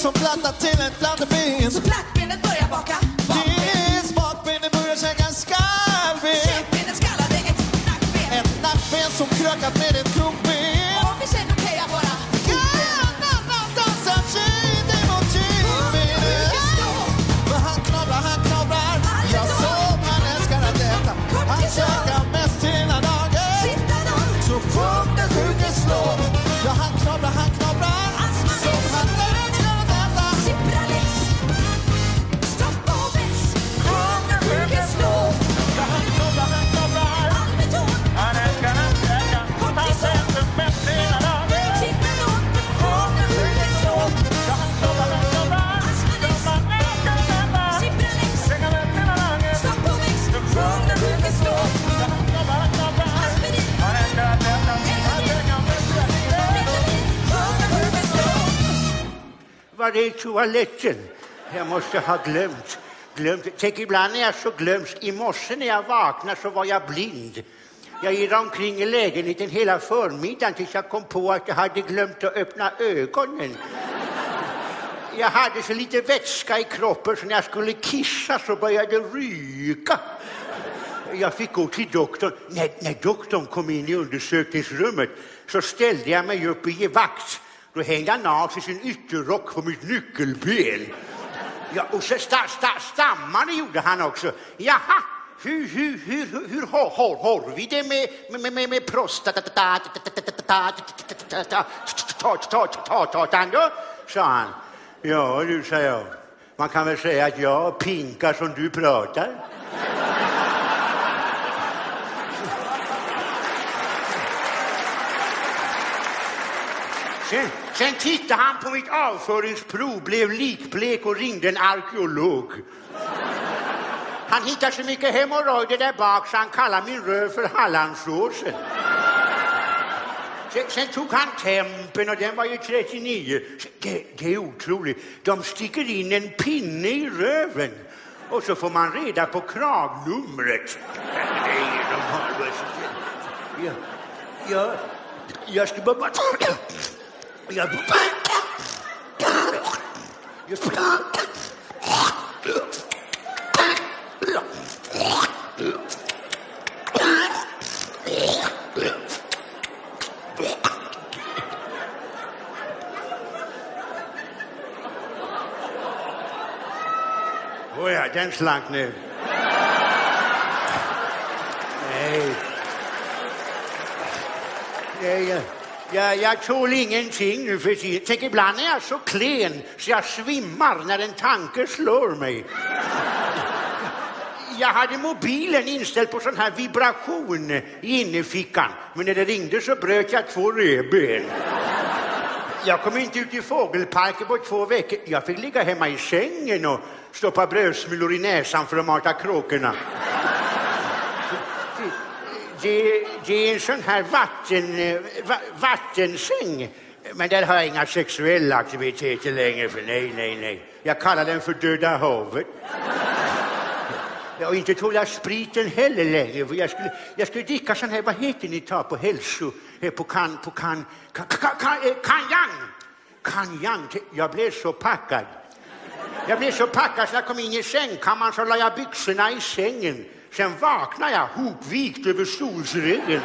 Som platta till ett blandeben. Så plattbenet Var är toaletten? Jag måste ha glömt. glömt. Tänk, ibland är jag så glömsk. I morse när jag vaknade så var jag blind. Jag gick omkring i lägenheten hela förmiddagen tills jag kom på att jag hade glömt att öppna ögonen. Jag hade så lite vätska i kroppen så när jag skulle kissa så började det ryka. Jag fick gå till doktorn. När, när doktorn kom in i undersökningsrummet så ställde jag mig upp i givakt. Då hängde han av sig sin ytterrock på mitt nyckelben. Ja, och så sta, sta, stammande gjorde han också. Jaha, hur, hur, hur, hur, hur har, har, har vi det med, med, med, med prostata? då? sa han. Ja, du, sa jag. Man kan väl säga att jag pinkar som du pratar. [laughs] Sen, sen tittade han på mitt avföringsprov, blev likblek och ringde en arkeolog. Han hittade så mycket hemorrojder där bak så han kallade min röv för Hallandsåsen. Sen, sen tog han tempen och den var ju 39. Det, det är otroligt. De sticker in en pinne i röven och så får man reda på kragnumret. Jag, jag, jag ska bara... Jag, jag ska... Åh ja, den slank nu. Nej. Nej, jag, jag, jag tål ingenting nu för tiden. Tänk, ibland är jag så klen så jag svimmar när en tanke slår mig. Jag hade mobilen inställd på sån här vibration i innerfickan. Men när det ringde så bröt jag två revben. Jag kom inte ut i fågelparken på två veckor. Jag fick ligga hemma i sängen och stoppa brödsmulor i näsan för att mata kråkorna. Det, det är en sån här vatten, eh, va, vattensäng. Men där har jag inga sexuella aktiviteter längre. För nej, nej, nej. Jag kallar den för Döda havet. Och inte tål jag spriten heller längre. För jag, skulle, jag skulle dricka sån här, vad heter ni tar på hälso... Eh, på kan... På kan... kan, kan, kan kan eh, kanjang! Kanjang. Jag blev så packad. Jag blev så packad så jag kom in i sängkammaren så la jag byxorna i sängen. Sen vaknar jag hopvikt över stolsryggen.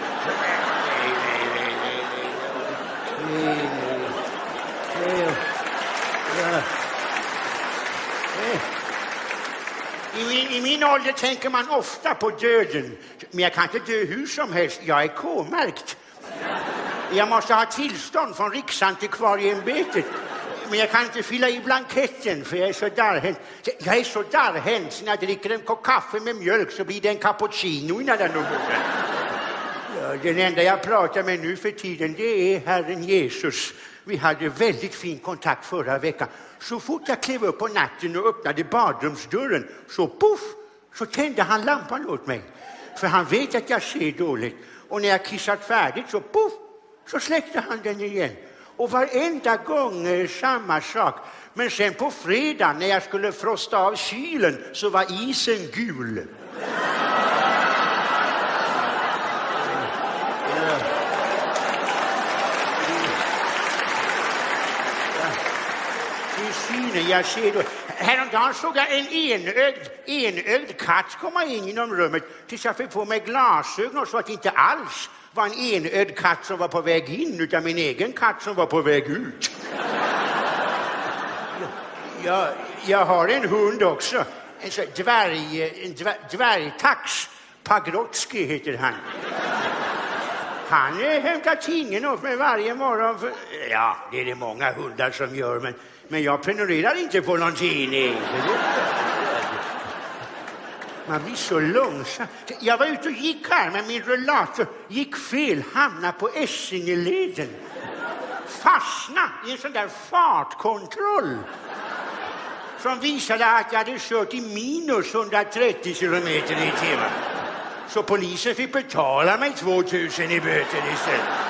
I min, I min ålder tänker man ofta på döden. Men jag kan inte dö hur som helst. Jag är K-märkt. Jag måste ha tillstånd från Riksantikvarieämbetet. Men jag kan inte fylla i blanketten för jag är så darrhänt. Jag är så darrhänt så när jag dricker en kopp kaffe med mjölk så blir det en cappuccino innan den är Ja, den enda jag pratar med nu för tiden det är Herren Jesus. Vi hade väldigt fin kontakt förra veckan. Så fort jag klev upp på natten och öppnade badrumsdörren så poff, så tände han lampan åt mig. För han vet att jag ser dåligt. Och när jag kissat färdigt så poff, så släckte han den igen. Och varenda gång eh, samma sak. Men sen på fredag när jag skulle frosta av kylen så var isen gul. Synen, jag ser då. Häromdagen såg jag en enögd, enögd katt komma in genom rummet tills jag fick på mig glasögon och så att inte alls var en enöd katt som var på väg in utan min egen katt som var på väg ut. Jag, jag har en hund också. En sån dvärg, en dvär, dvärgtax. Pagrotsky heter han. Han hämtar tidningen åt mig varje morgon. För, ja, det är det många hundar som gör, men, men jag prenumererar inte på någon tidning. Man blir så långsam. Jag var ute och gick här med min rullator. Gick fel, hamnade på Essingeleden. Fastna i en sån där fartkontroll som visade att jag hade kört i minus 130 kilometer i timmen. Så polisen fick betala mig 2000 i böter istället.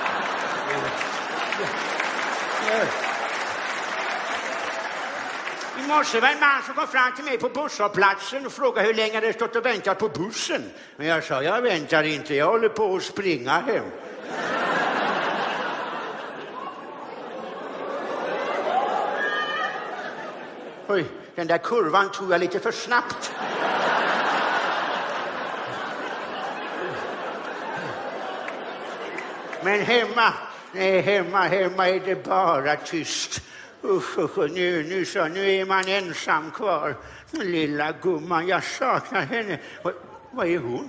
I morse var en man som kom fram till mig på busshållplatsen och frågade hur länge jag hade stått och väntat på bussen. Men jag sa, jag väntar inte, jag håller på att springa hem. [laughs] Oj, den där kurvan tog jag lite för snabbt. Men hemma, nej, hemma, hemma är det bara tyst. Usch, usch, nu, nu, så, nu är man ensam kvar. Lilla gumman, jag saknar henne. Vad, är hon?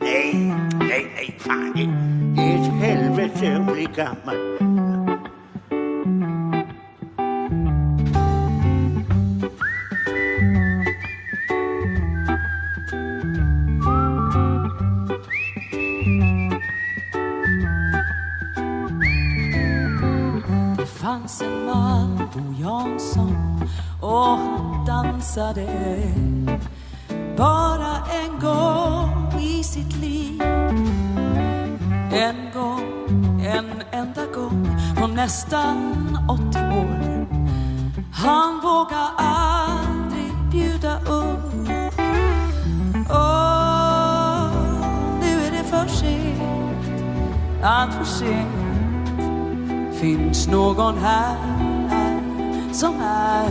Nej, nej, nej, fan. Det, det är ett helvete att bli gammal. fanns en man, Bo Jansson, och han dansade bara en gång i sitt liv. En gång, en enda gång, på nästan 80 år. Han vågade aldrig bjuda upp Åh, nu är det för sent att få se Finns någon här som är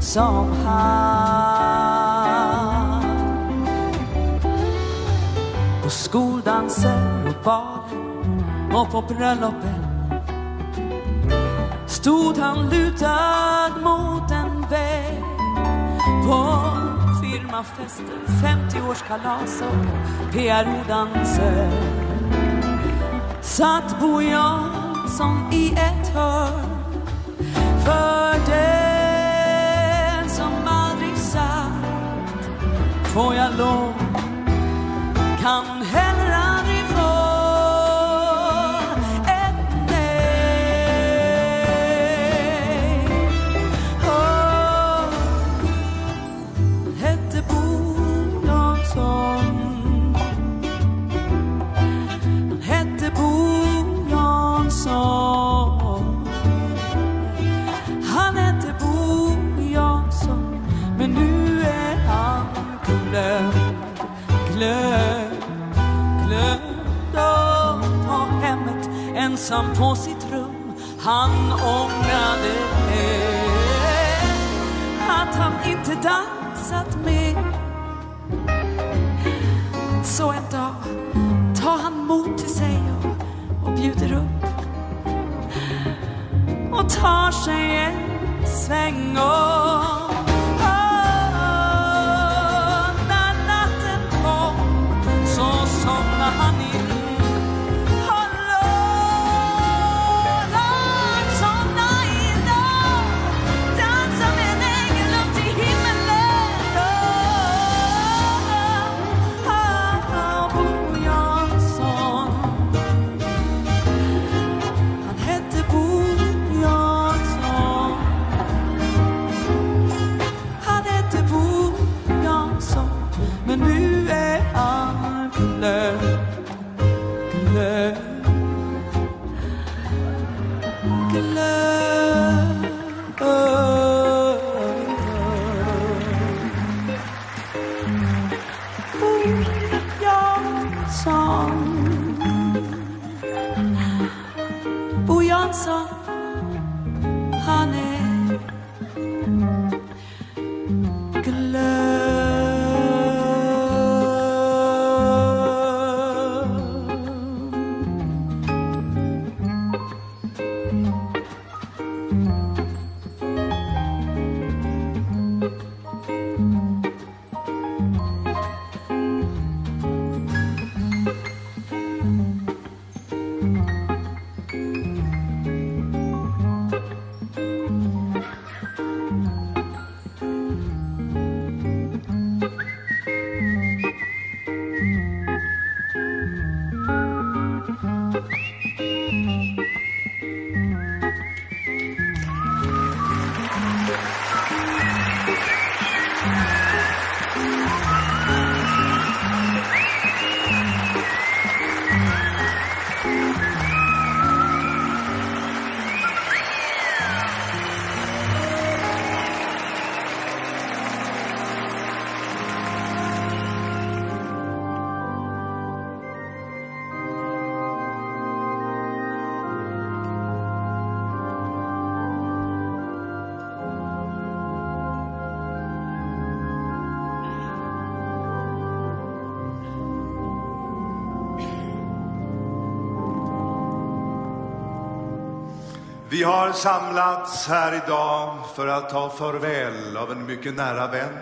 som han. På skoldanser och bal och på bröllopen stod han lutad mot en vägg. På firmafester, 50-årskalas och PRO-danser satt Bo som i ett hörn. För den som aldrig sagt får jag lov kan på sitt rum. Han ångrade att han inte dansat med. Så en dag tar han mod till sig och, och bjuder upp och tar sig en sväng och Bo Vi har samlats här idag för att ta farväl av en mycket nära vän,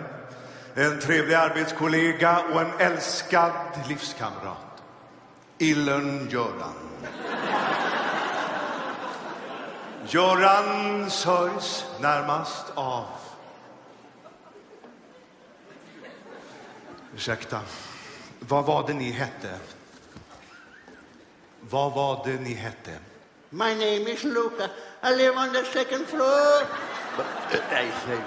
en trevlig arbetskollega och en älskad livskamrat. Illern Göran. Göran sörjs närmast av... Ursäkta, vad var det ni hette? Vad var det ni hette? My name is Luca. I live on the second floor. Nej, nej.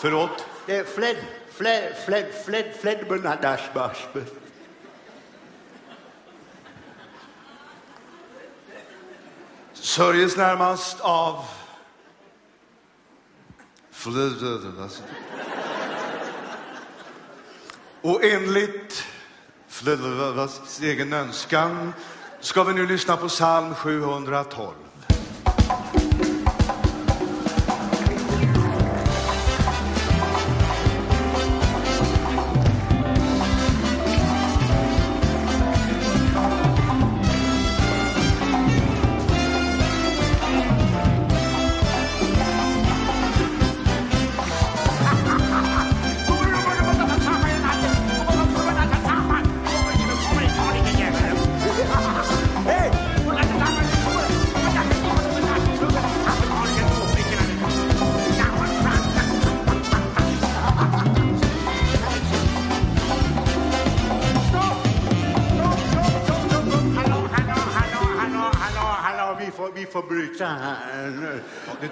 Förlåt? Det är Fled, Fled, Fled, Fled, Fledbunadashbasp. Sörjes närmast av... Och enligt egen önskan ska vi nu lyssna på psalm 712.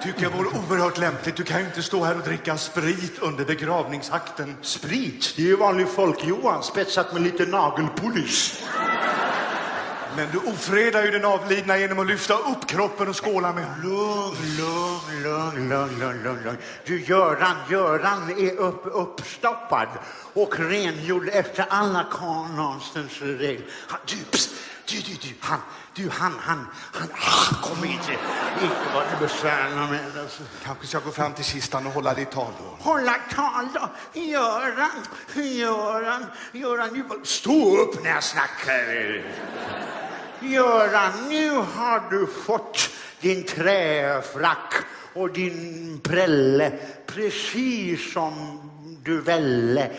Tycker jag vore oerhört lämpligt. Du kan ju inte stå här och dricka sprit under begravningsakten. Sprit, det är ju vanlig folk-Johan, spetsat med lite nagelpolish. Men du ofredar ju den avlidna genom att lyfta upp kroppen och skåla med Lugn, lugn, lugn, lugn, lugn, lugn, lugn. Du, Göran, Göran är upp, uppstoppad och rengjord efter alla konstens regler. Du, psst, du, du, du, han, du, han, han, han, han kom inte, inte vad du besvärar med. Alltså. Kanske ska gå fram till kistan och hålla ditt tal då. Hålla tal då. Göran, Göran, Göran, nu stå upp när jag snackar. Göran, nu har du fått din träfrack och din prälle precis som du ville.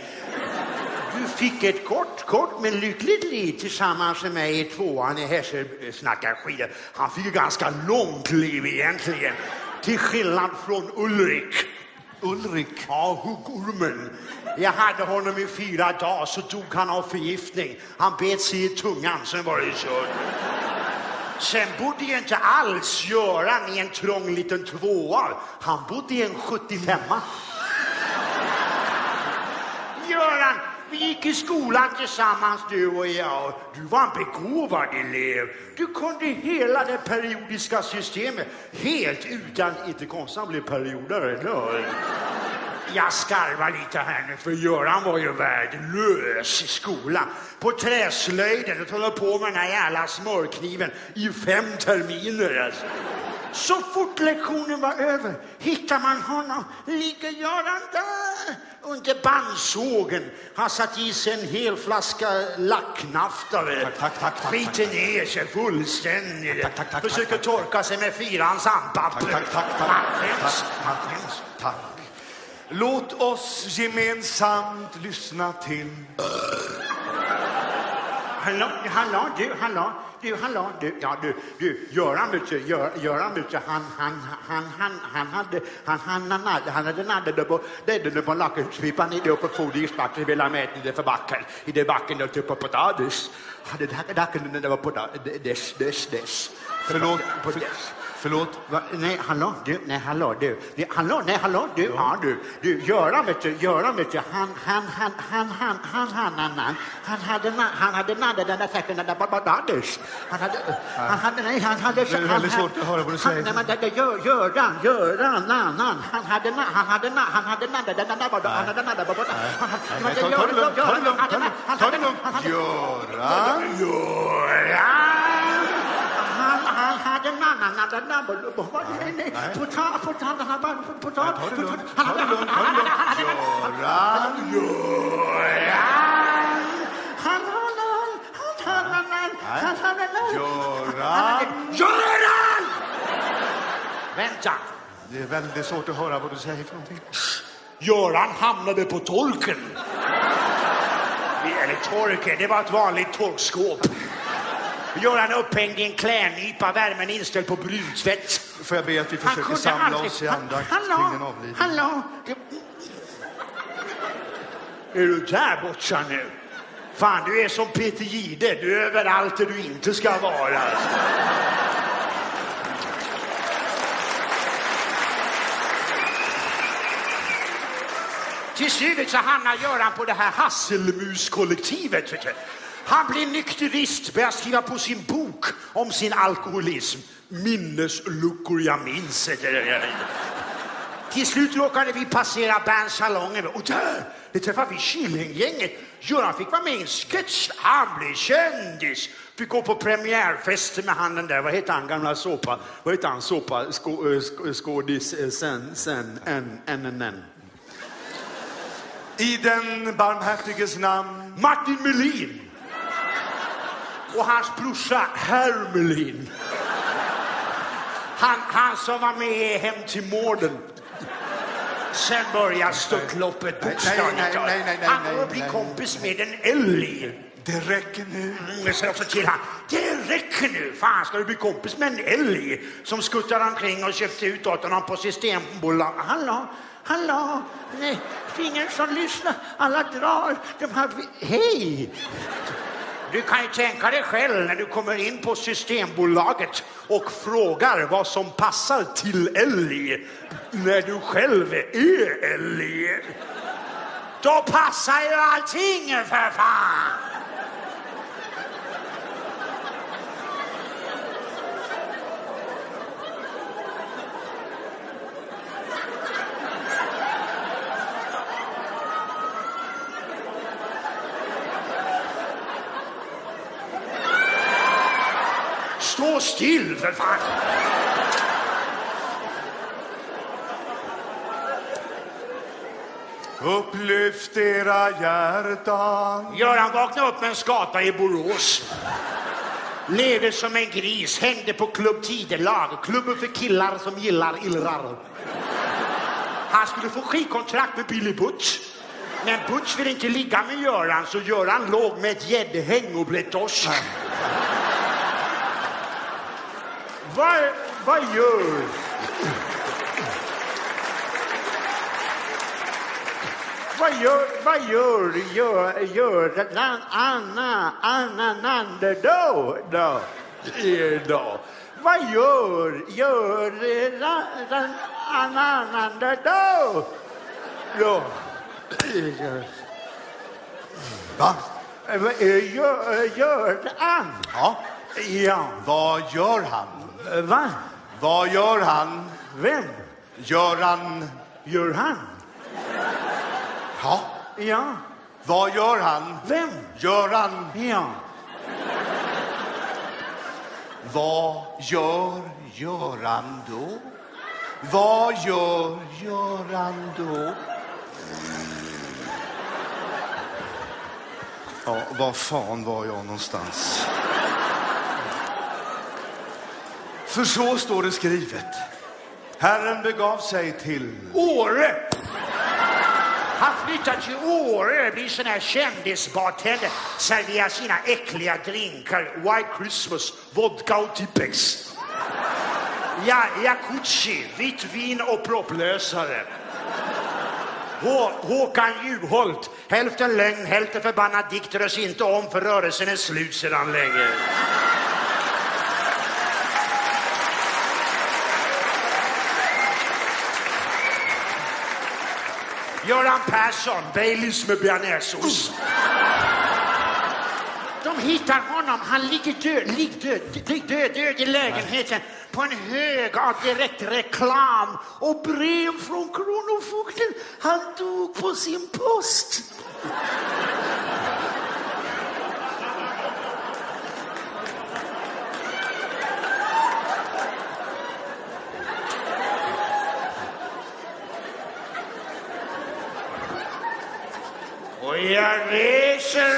Fick ett kort, kort men lyckligt liv tillsammans med mig i tvåan i Hässelsnackarskidor. Han fick ju ganska långt liv egentligen. Till skillnad från Ulrik. Ulrik? Ja, huggormen. Jag hade honom i fyra dagar så dog han av förgiftning. Han bet sig i tungan, sen var det kört. Sen bodde ju inte alls Göran i en trång liten tvåa. Han bodde i en 75 Göran, vi gick i skolan tillsammans du och jag. Du var en begåvad elev. Du kunde hela det periodiska systemet helt utan, inte konstigt han blev periodare, eller hur? Jag skarvar lite här nu, för Göran var ju värdelös i skolan. På träslöjden, och höll på med den här jävla smörkniven i fem terminer. Alltså. Så fort lektionen var över hittar man honom. Ligger Göran där under bandsågen. Han satt i sig en hel flaska lacknaftare. Tack, tack, tack, tack, Skiter ner sig fullständigt. Tack, tack, tack, Försöker tack, torka sig med fyrans sandpapper. Tack, tack, tack, tack. Han skäms. Tack. Låt oss gemensamt lyssna till... Hallå, hallå, du, hallå, du, hallå, du, ja, du, du, Göran, vet du, Gör, Göran, vet du, han, han, han, han, han hade, han, han, han, hade, han hade nadde på, det på lackensvipan i det uppe på fodigspakten, vill ha med i det för backen, i det backen där uppe på potatis. Hade det dacken, det var på dess, dess, dess. Förlåt, På dess. Förlåt. Va? Nej, hallå, du, nej, hallå, du. du hallå, nej, hallå, du, ja, du. Du, Göran, vet du, Göran, vet du, han, han, han, han, han, han, han, han, han, han hade, han hade naddat den där säcken, den där badadis. Han hade, han hade, nej, han hade... Det är väldigt svårt att höra vad du säger. Nej, men det, det, Gö- Göran, Göran, Nannan, han hade, han hade, han hade naddat den där badadis. Han hade Nej, men det ta- det lugnt, ta det lugnt, han ta den annan, den där, vad nej, nej, potat, potat, han hade potat. Ta det lugnt, ta det lugnt, ta det lugnt. Göran, Göran. Han har nån, han har nån, han har nån. Göran. Göran! Vänta. Det är väldigt svårt att höra vad du säger för någonting. Göran hamnade på torken. Eller torken, det var ett vanligt torkskåp. Göran är upphängd i en klädnypa, värmen inställd på brunsvett. Får jag be att vi Han försöker kunde samla aldrig- oss i Han- andakt kring den avlidne? Hallå? Är du där borta nu? Fan, du är som Peter Gide. Du är överallt där du inte ska vara. Till slut så hamnar Göran på det här Hasselmuskollektivet. Han blir nykterist, börjar skriva på sin bok om sin alkoholism. Minnesluckor jag minns. Till slut råkade vi passera Berns salonger och där, där träffade vi Killinggänget. Göran fick vara med i en sketch. Han blev kändis. Fick gå på premiärfester med han den där, vad heter han, gamla såpa? Vad heter han, såpa, eh, skå- skådis, eh, sen, sen, en, en, en, en. I den barmhärtiges namn. Martin Melin. Och hans brorsa Hermelin. Han, han som var med Hem till Morden. Sen börjar störtloppet bokstavligt talat. Han kommer att bli kompis med en Ellie. Det räcker nu. Mm, jag säger också till han, det räcker nu. Fan, ska du bli kompis med en Ellie som skuttar omkring och köpte ut åt honom på Systembolag? Hallå, hallå, nej, det är ingen som lyssnar. Alla drar. De här, hej! Du kan ju tänka dig själv när du kommer in på Systembolaget och frågar vad som passar till Ellie när du själv är Ellie. Då passar ju allting för fan! Stå still för fan! Upplyft era hjärtan. Göran vaknade upp med en skata i Borås. Levde som en gris, hängde på Klubb Tidelag, klubben för killar som gillar illrar. Han skulle få skivkontrakt med Billy Butch. Men Butch ville inte ligga med Göran så Göran låg med ett gäddhäng och blev torsk. Vad, vad gör... Vad gör, vad gör, gör, gör Anna, Anna Nander då? då? Idag. Vad gör, gör Anna Nander då? Då. Va? Gör, gör han? Ja. Ja. Vad gör han? Va? Vad gör han? Vem? Göran... Gör han? Ja. Ja. Vad gör han? Vem? Göran. Ja. Vad gör Göran då? Vad gör Göran då? Ja, var fan var jag någonstans? För så står det skrivet. Herren begav sig till... Åre! Han flyttar till Åre, blir sån här kändisbartender, serverar sina äckliga drinkar, White Christmas, vodka och Tippex. Ja, jacuzzi, vitt vin och propplösare. Hå Håkan Juholt, hälften lögn, hälften förbannad dikt, rörs inte om för rörelsen är slut sedan länge. Göran Persson, Baileys med bearnaisesås. De hittar honom, han ligger död, ligger död, ligger död, död i lägenheten på en hög av direktreklam och brev från Kronofogden. Han dog på sin post. Och jag reser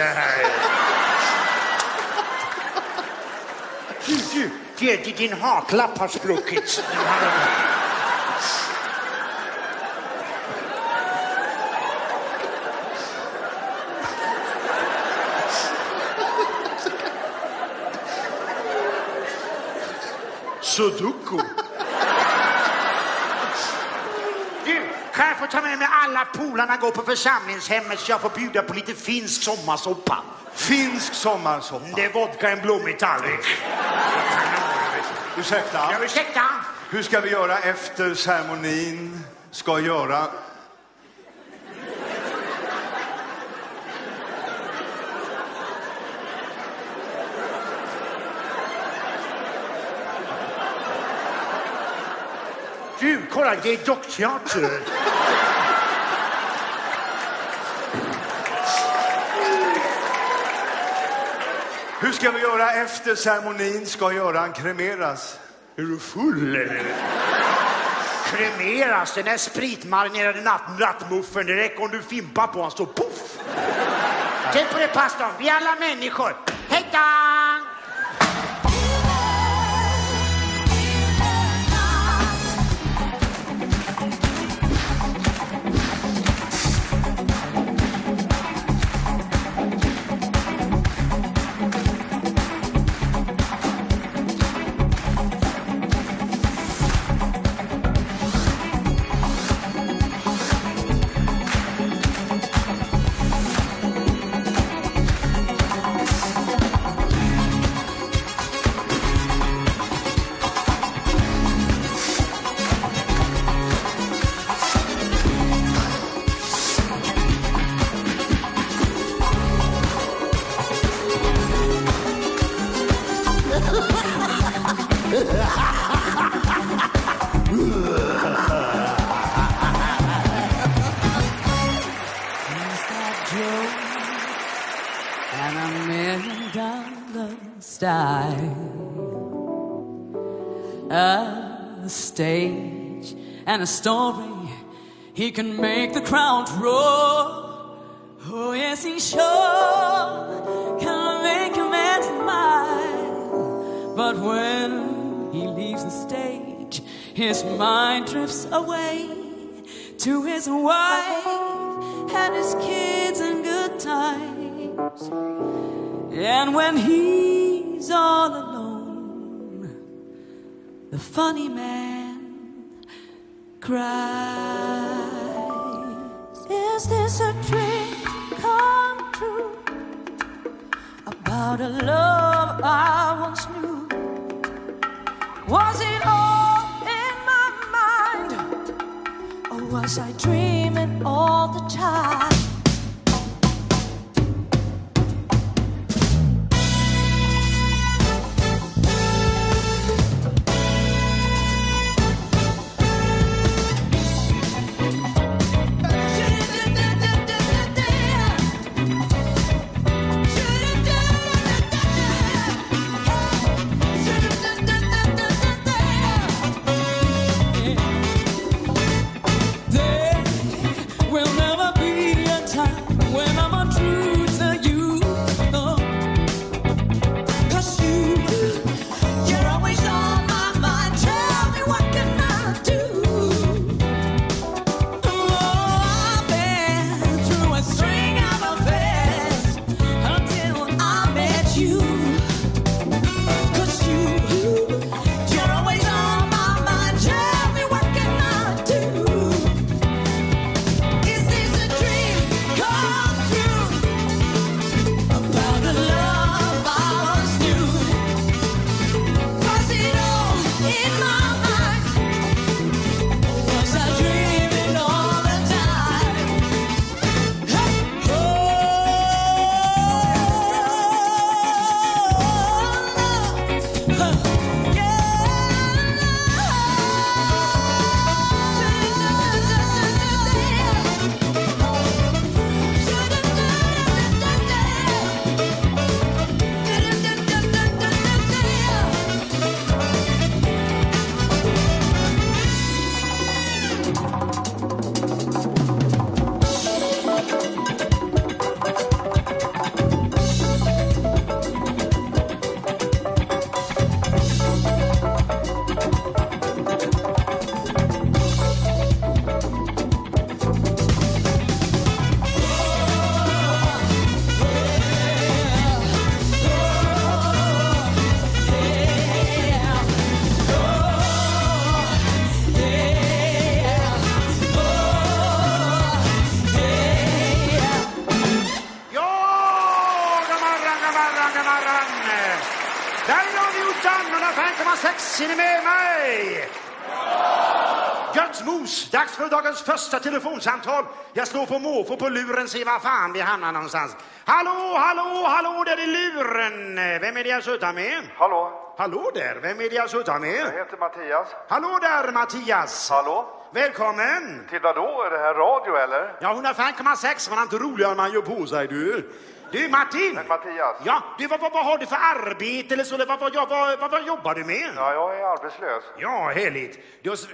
Du, die, ge din haklapp har. Sudoku. Jag få ta med mig alla polarna gå på församlingshemmet så jag får bjuda på lite finsk sommarsoppa? Finsk sommarsoppa? Det är vodka i en blommig tallrik. Ursäkta? Ja, ursäkta? Hur ska vi göra efter ceremonin? Ska göra... Du, kolla, det är dockteater. Ska vi göra efter ceremonin? Ska Göran kremeras? Är du full eller? Kremeras, den där spritmarinerade natt, nattmuffen. Det räcker om du fimpar på honom så poff! Tänk på det pastorn, vi är alla människor. Hej då! And a story, he can make the crowd roar. Oh, yes, he sure can make a man smile. But when he leaves the stage, his mind drifts away to his wife and his kids and good times. And when he's all alone, the funny man cries. Is this a dream come true about a love I once knew? Was it all in my mind, or was I dreaming all the time? Telefonsamtal. Jag slår på måfå på luren, ser var fan vi hamnar någonstans. Hallå, hallå, hallå där i luren! Vem är det jag suttar med? Hallå? Hallå där, vem är det jag suttar Jag med? heter Mattias. Hallå där Mattias! Hallå? Välkommen! Till vadå? Är det här radio eller? Ja, 105,6 man är inte roligare man gör på sig du. Du Martin! Men Mattias? Ja, du, vad, vad, vad har du för arbete eller så? Eller Vad, vad, vad, vad, vad jobbar du med? Ja, jag är arbetslös. Ja, härligt. Du, har s-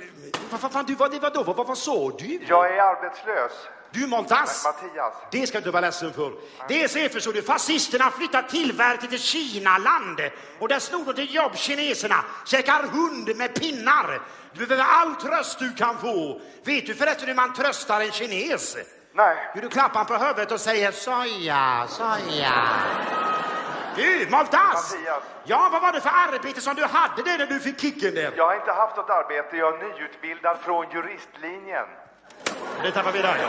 vad, vad, fan, du, vad, vad, vad, vad, vad sa du? Jag är arbetslös. Du Montas, Men Mattias? det ska du inte vara ledsen för. Det är så här, förstår du, fascisterna flyttar tillverkning till Kina-land och där snor de till jobb kineserna, käkar hund med pinnar. Du behöver all tröst du kan få. Vet du förresten hur man tröstar en kines? Nej. Jo, du klappar på huvudet och säger soja, soja. Du, Montas! Mattias? Ja, vad var det för arbete som du hade där när du fick kicken där? Jag har inte haft något arbete. Jag är nyutbildad från juristlinjen. Det tappar vi där, ja.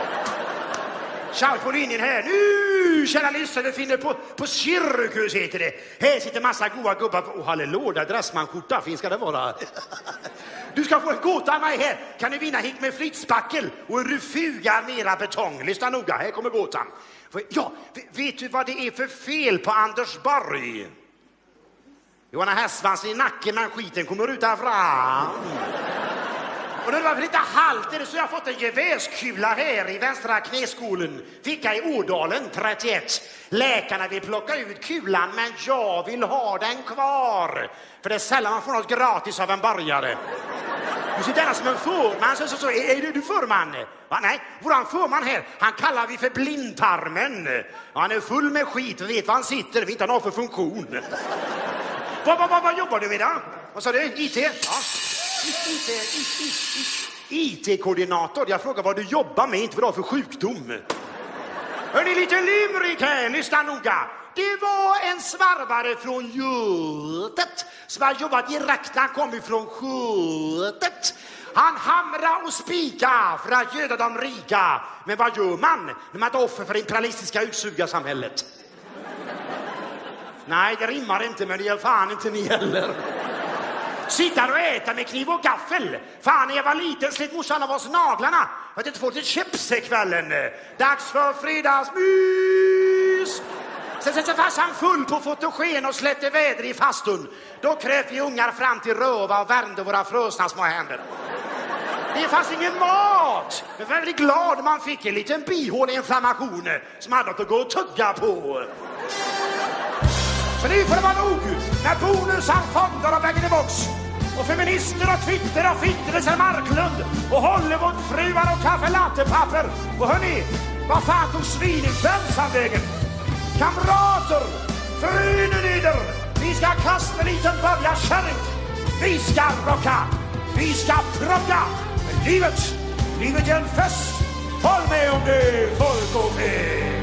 Tjall på linjen här. Nu, kära lyssnare, finner på, på cirkus heter det. Här sitter massa goa gubbar. Åh, oh, hallå, Dressmanskjorta, fin ska det vara. Du ska få en gåta av mig här. Kan du vinna hit med flytspackel och en rufuga mera betong. Lyssna noga, här kommer gåtan. Ja, vet du vad det är för fel på Anders Borg? Jo, han har hästsvans i nacken, men skiten kommer ut där fram. Och det var väl lite halt är det så jag har fått en gevärskula här i vänstra knäskålen. Fick jag i Ådalen 31. Läkarna vill plocka ut kulan men jag vill ha den kvar. För det är sällan man får något gratis av en borgare. Du sitter där som en förman. Så, så, så, är, är du förman? Va, nej, våran förman här, han kallar vi för blindtarmen. Han är full med skit Vi vet var han sitter, vet vad han har för funktion. Vad, vad, vad, vad jobbar du med då? Vad sa du? IT? Ja. IT-koordinator. Jag frågar vad du jobbar med, inte vad du har för sjukdom. Hörni, lite limrik här. Lyssna noga. Det var en svarvare från Götet som hade jobbat direkt när han kom ifrån skötet. Han hamra och spika för att göda de rika. Men vad gör man när man är offer för det imperialistiska utsugarsamhället? Nej, det rimmar inte, men det gör fan inte ni heller. Sitta och äta med kniv och gaffel. Fan, när jag var liten slet morsan av oss naglarna för att inte få till chips kvällen. Dags för fredagsmys! Sen sätter farsan full på fotogen och släppte väder i fastun. Då kröp vi ungar fram till Röva och värmde våra frusna små händer. Det fanns ingen mat! Jag var väldigt glad när man fick en liten bihåleinflammation som hade något att gå och tugga på. Så nu får det vara nog med bonusar, fonder och bag-in-box och feminister och Twitter och Fitteres Marklund och Hollywoodfruar och kaffe latte-papper. Och hörni, vad fan tog svininfluensan vägen? Kamrater, frunelyder, vi ska kasta en liten börjarkärring. Vi ska rocka, vi ska progga. Men livet, livet är en fest. Håll med om det, folk och med.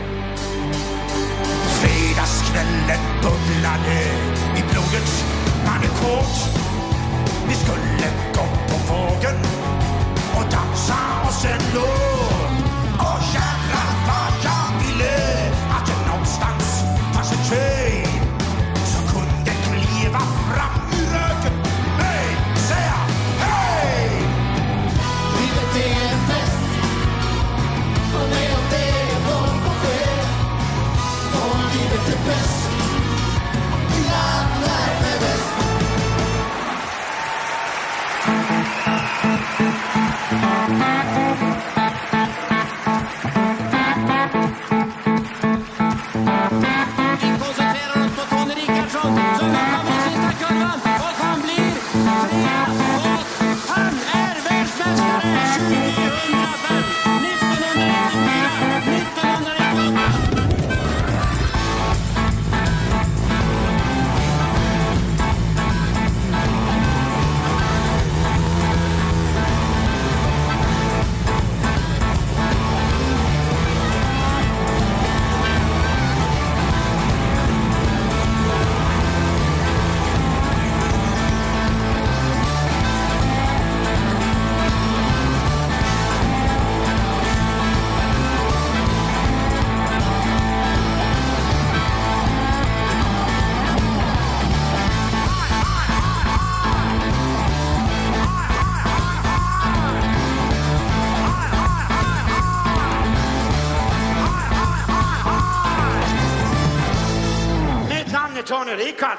Fredagskvällen bubblade i. Man är kort. Vi skulle gå på vågen och dansa oss en låt.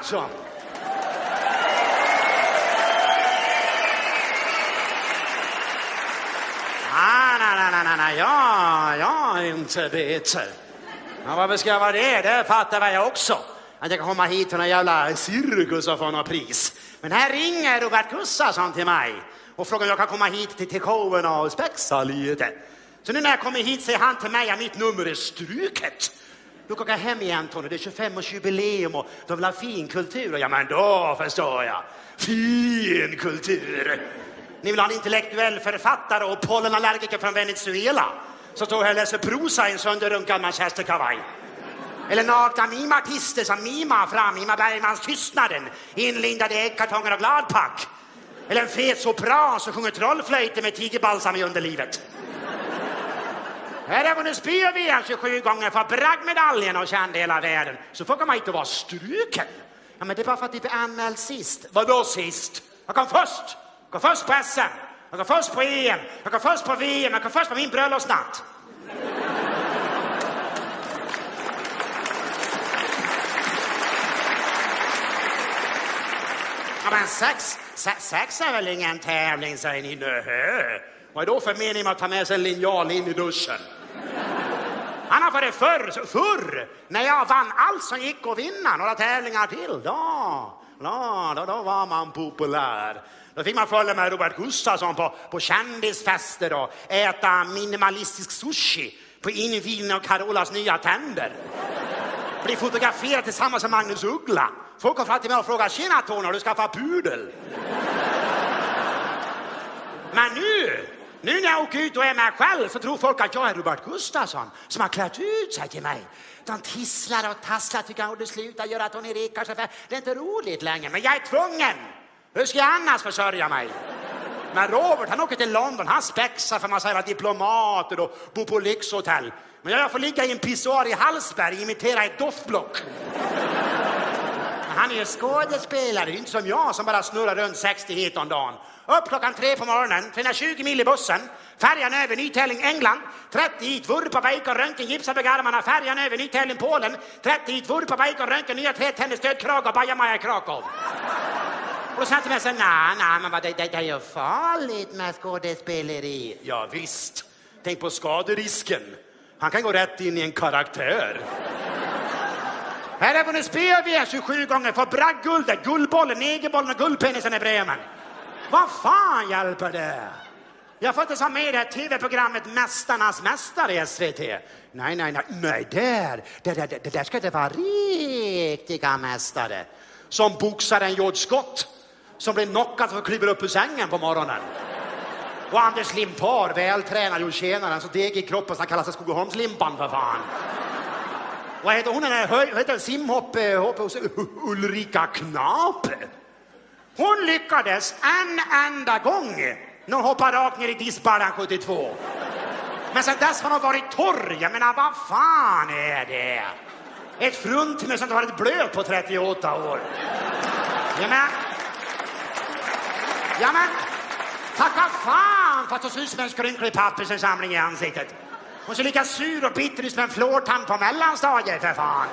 Tony nej, nej, nej, nej, nej, ja, jag är inte bitter. Ja, varför ska jag vara det? Det fattar väl jag också. Att jag kan komma hit till någon jävla cirkus och få något pris. Men här ringer Robert Gustafsson till mig och frågar om jag kan komma hit till, till showen och spexa lite. Så nu när jag kommer hit säger han till mig att mitt nummer är struket. Du kan jag hem igen Tony, det är 25-årsjubileum och de vill ha finkultur. Ja men då förstår jag. Finkultur! Ni vill ha en intellektuell författare och pollenallergiker från Venezuela som står här och läser prosa i en sönderrunkad manchesterkavaj. Eller nakna mimartister som mimar fram Ingmar Bergmans Tystnaden inlindade i äggkartonger och gladpack. Eller en fet sopran som sjunger trollflöjter med tigerbalsam i underlivet. Här har vunnit spy-VM 27 gånger, fått bragdmedaljen och känd hela världen. Så får man inte vara struken. Ja, men det är bara för att du blev anmäld sist. Vadå sist? Jag kom först. Jag kom först på SM. Jag kom först på EM. Jag kom först på VM. Jag kom först på min bröllopsnatt. Ja, men sex, sex, sex är väl ingen tävling, säger ni. Nähä. Vad är då för mening med att ta med sig en linjal in i duschen? Han har det förr, förr, när jag vann allt som gick att vinna, några tävlingar till, då, då, då, då var man populär. Då fick man följa med Robert Gustafsson på, på kändisfester och äta minimalistisk sushi på invigningen av Carolas nya tänder. Bli fotograferad tillsammans med Magnus Uggla. Folk kom fram till mig och frågade, tjena Tony, har du skaffat pudel? Men nu, nu när jag åker ut och är mig själv så tror folk att jag är Robert Gustafsson som har klätt ut sig till mig. De tisslar och tasslar tycker jag och det slutar göra Tony Rickardsson för det är inte roligt längre. Men jag är tvungen. Hur ska jag annars försörja mig? Men Robert han åker till London, han spexar för massa att diplomater och bor på lyxhotell. Men jag får ligga i en pissoar i Hallsberg och imitera ett doftblock. Han är ju skådespelare, inte som jag som bara snurrar runt 60 hit om dagen. Upp klockan tre på morgonen, 320 mil i bussen, färjan över Nytäling, England, 30 hit, vurpa, bacon, röntgen, gipsa på armarna, färjan över Nytäling, Polen, 30 hit, vurpa, bacon, röntgen, nya trätänder, stödkrage och bajamaja, Krakow. Och då sa han till mig så nej, nej, men vad, det, det, det är ju farligt med skådespeleri. Ja, visst. Tänk på skaderisken. Han kan gå rätt in i en karaktär. Här har vunnit spö 27 gånger, fått bragdguldet, guldbollen, negerbollen och guldpenisen i Bremen. Vad fan hjälper det? Jag får inte ha med det här tv-programmet Mästarnas mästare i SVT. Nej, nej, nej, nej, där, där, där, där, där ska det vara riktiga mästare. Som boxaren George Scott, som blir knockad och kliver upp ur sängen på morgonen. Och Anders Limpar, vältränad och tjänaren, så deg i kroppen så han kallar sig Skogaholmslimpan för fan. Vad heter hon den där simhopp... Eh, Ulrika Knape? Hon lyckades en enda gång när hon hoppade rakt ner i diskbaljan 72. Men sen dess har hon varit torr. Jag menar, vad fan är det? Ett fruntimmer som inte varit blöt på 38 år. Jag menar... Ja, men... Tacka fan för att hon ser ut som en skrynklig pappersinsamling i ansiktet. Hon ser lika sur och bitter ut som en flårtand på mellanstadiet för fan.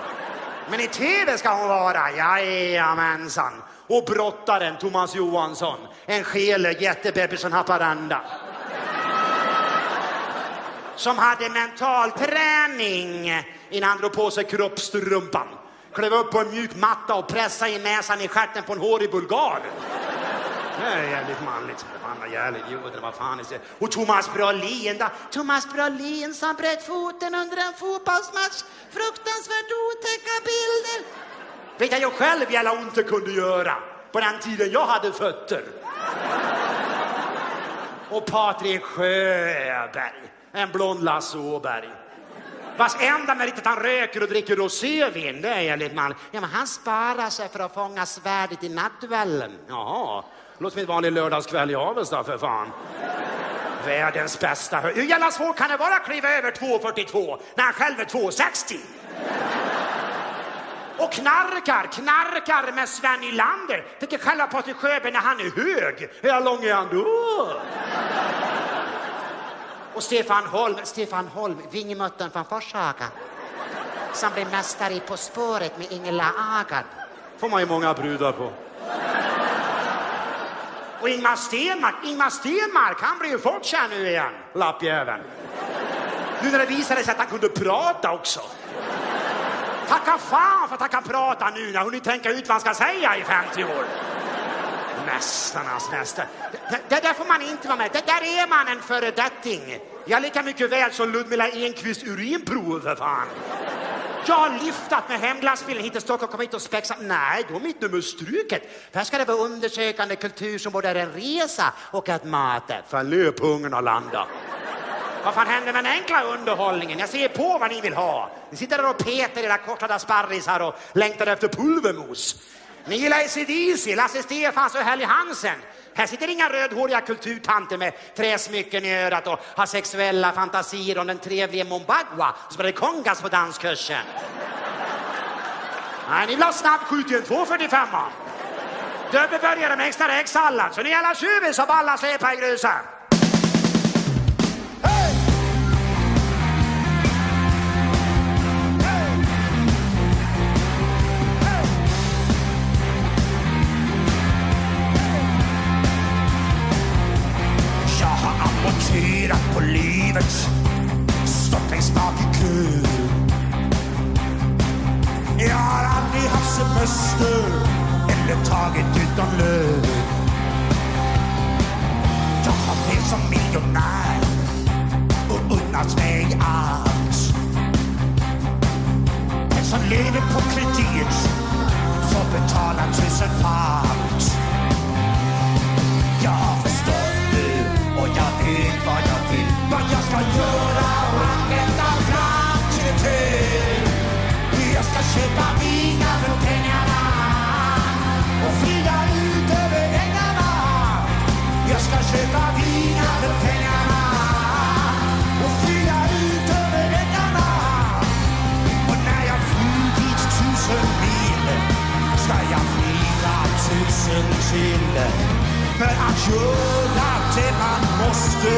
Men i tv ska hon vara, jajamensan. Och brottaren Thomas Johansson, en skelig jättebebis från Haparanda. Som hade mental träning innan han drog på sig kroppstrumpan. Klev upp på en mjuk matta och pressade in näsan i stjärten på en hårig bulgar. Det är jävligt manligt. Förbannad jävla idioter. Vad fan är det? Och Thomas Brolin då? Thomas Brolin som bröt foten under en fotbollsmatch. Fruktansvärt otäcka bilder. Vet jag själv jävla ont det kunde göra på den tiden jag hade fötter. Och Patrik Sjöberg, en blond Lasse Åberg. Vars enda merit att han röker och dricker rosévin. Det är enligt man. Ja, men han sparar sig för att fånga svärdet i nattduellen. Jaha, låter som en vanlig lördagskväll i Avesta för fan. Världens bästa Hur jävla svårt kan det vara att kliva över 2,42 när han själv är 2,60? Och knarkar, knarkar med Sven Nylander. Tänker själva Patrik Sjöberg när han är hög. Hur lång är han då? Och Stefan Holm, Stefan Holm, vingemuttern från Forshaga. Som blev mästare i På spåret med Ingela Agard. får man ju många brudar på. Och Ingmar Stenmark, Ingmar Stenmark, han blir ju folkkär nu igen, lappjäveln. Nu när det visade sig att han kunde prata också. Tacka fan för att han kan prata nu när hon hunnit tänka ut vad han ska säga i 50 år. Mästarnas mästare. Det, det där får man inte vara med. Det där är man en föredetting. Jag är lika mycket väl som Ludmilla Enqvist urinprov för fan. Jag har lyftat med hemglassbilen hit till Stockholm, och kommit hit och spexat. Nej, då är mitt nummer struket. För här ska det vara undersökande kultur som både är en resa och ett möte. För nu är pungen att landa. Vad fan händer med den enkla underhållningen? Jag ser på vad ni vill ha. Ni sitter där och petar era kortade sparrisar och längtar efter pulvermos. Ni gillar ACDC, Lasse Stefans och Helly Hansen. Här sitter inga rödhåriga kulturtanter med träsmycken i örat och har sexuella fantasier om den trevlige Mombagwa som spelade kongas på danskursen. Nej, ni vill ha snabbskjut i en 245 Dubbelburgare med extra räksallad. Så ni alla tjuvis och balla släpa i grusen. Livet Stått längst bak i kö. Jag har aldrig haft semester Eller tagit ut någon lön. Jag har levt som miljonär Och unnat mig allt. Den som lever på kredit Får betala tusenfalt jag har förstått nu och jag vet vad jag vill. Vad jag ska göra och ända fram till. Jag ska köpa vingar för pengarna och flyga ut över ängarna. Jag ska köpa vingar för pengarna och flyga ut över ängarna. Och när jag flugit tusen mil ska jag flyga tusen till. För att göra det man måste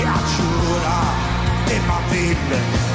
är att göra det man vill. Hey!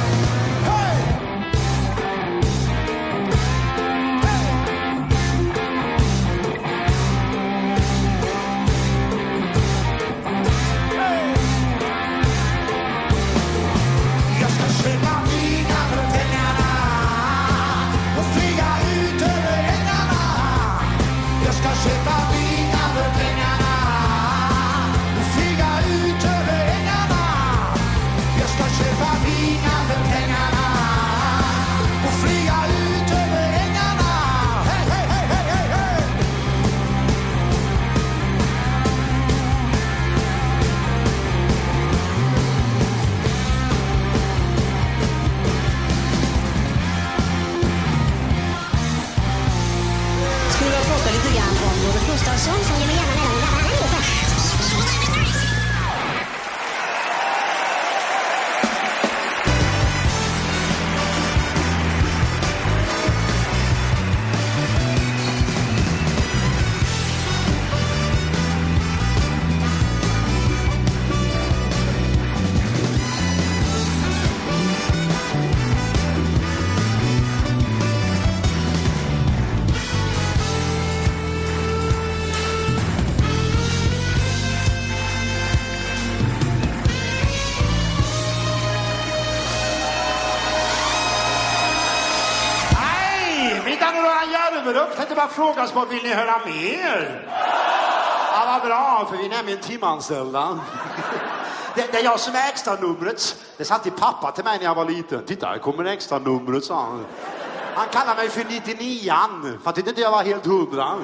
Fråga så vill ni höra mer? Ja, vad bra, för vi är nämligen timanställda. Det, det är jag som är extra numret. Det sa alltid pappa till mig när jag var liten. Titta, här kommer extra numret, sa han. Han kallade mig för 99an, för tyckte inte jag var helt hundra.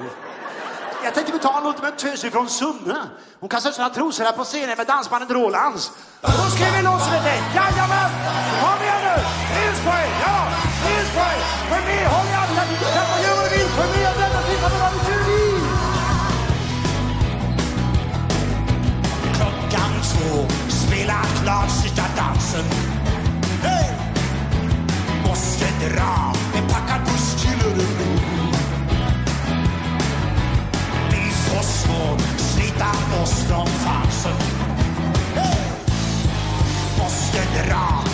Jag tänkte betala något med en tös från Sunne. Hon kastade ut sina trosor här på scenen med dansbandet Rolands. Då skriver vi en låt som heter Jajamän! Kom igen nu! Res på er! Ja! Res på er! För mig, Håll i hatten! Släpp på vad du! För mig! Klockan två, spela klart sista dansen. Hey! Måste dra en packad buss till Örebro. Vi får svårt slita loss från fansen. Hey! Måste dra,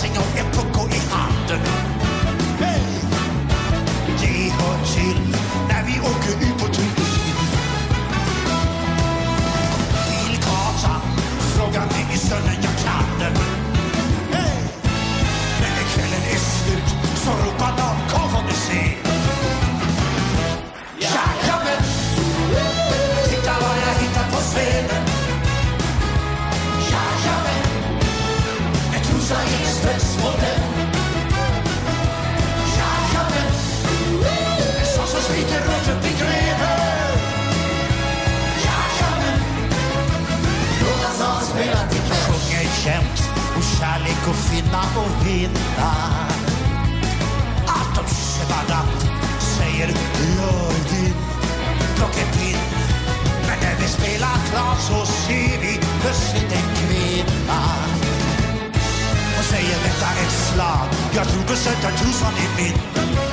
dressing och en pucko i handen. Hey! Det hör till när vi åker ut på turné. Till Karlshamn, fråga mig i sönder jag kan den. Hey! Men när kvällen är slut så ropar de kom får ni se. Jajamän! Titta vad jag hittat på scenen. Jajamän! Svenskmodell en sån som smiter runt upp i grenen Jajamän, Jonas har spelat ikväll Sjunger jämt och kärlek och finna och vinna Atom Shebadant säger gör din plockepinn Men när vi spelar klart så ser vi plötsligt en kvinna säger detta är ett slag. Jag tror på Tusan i mitt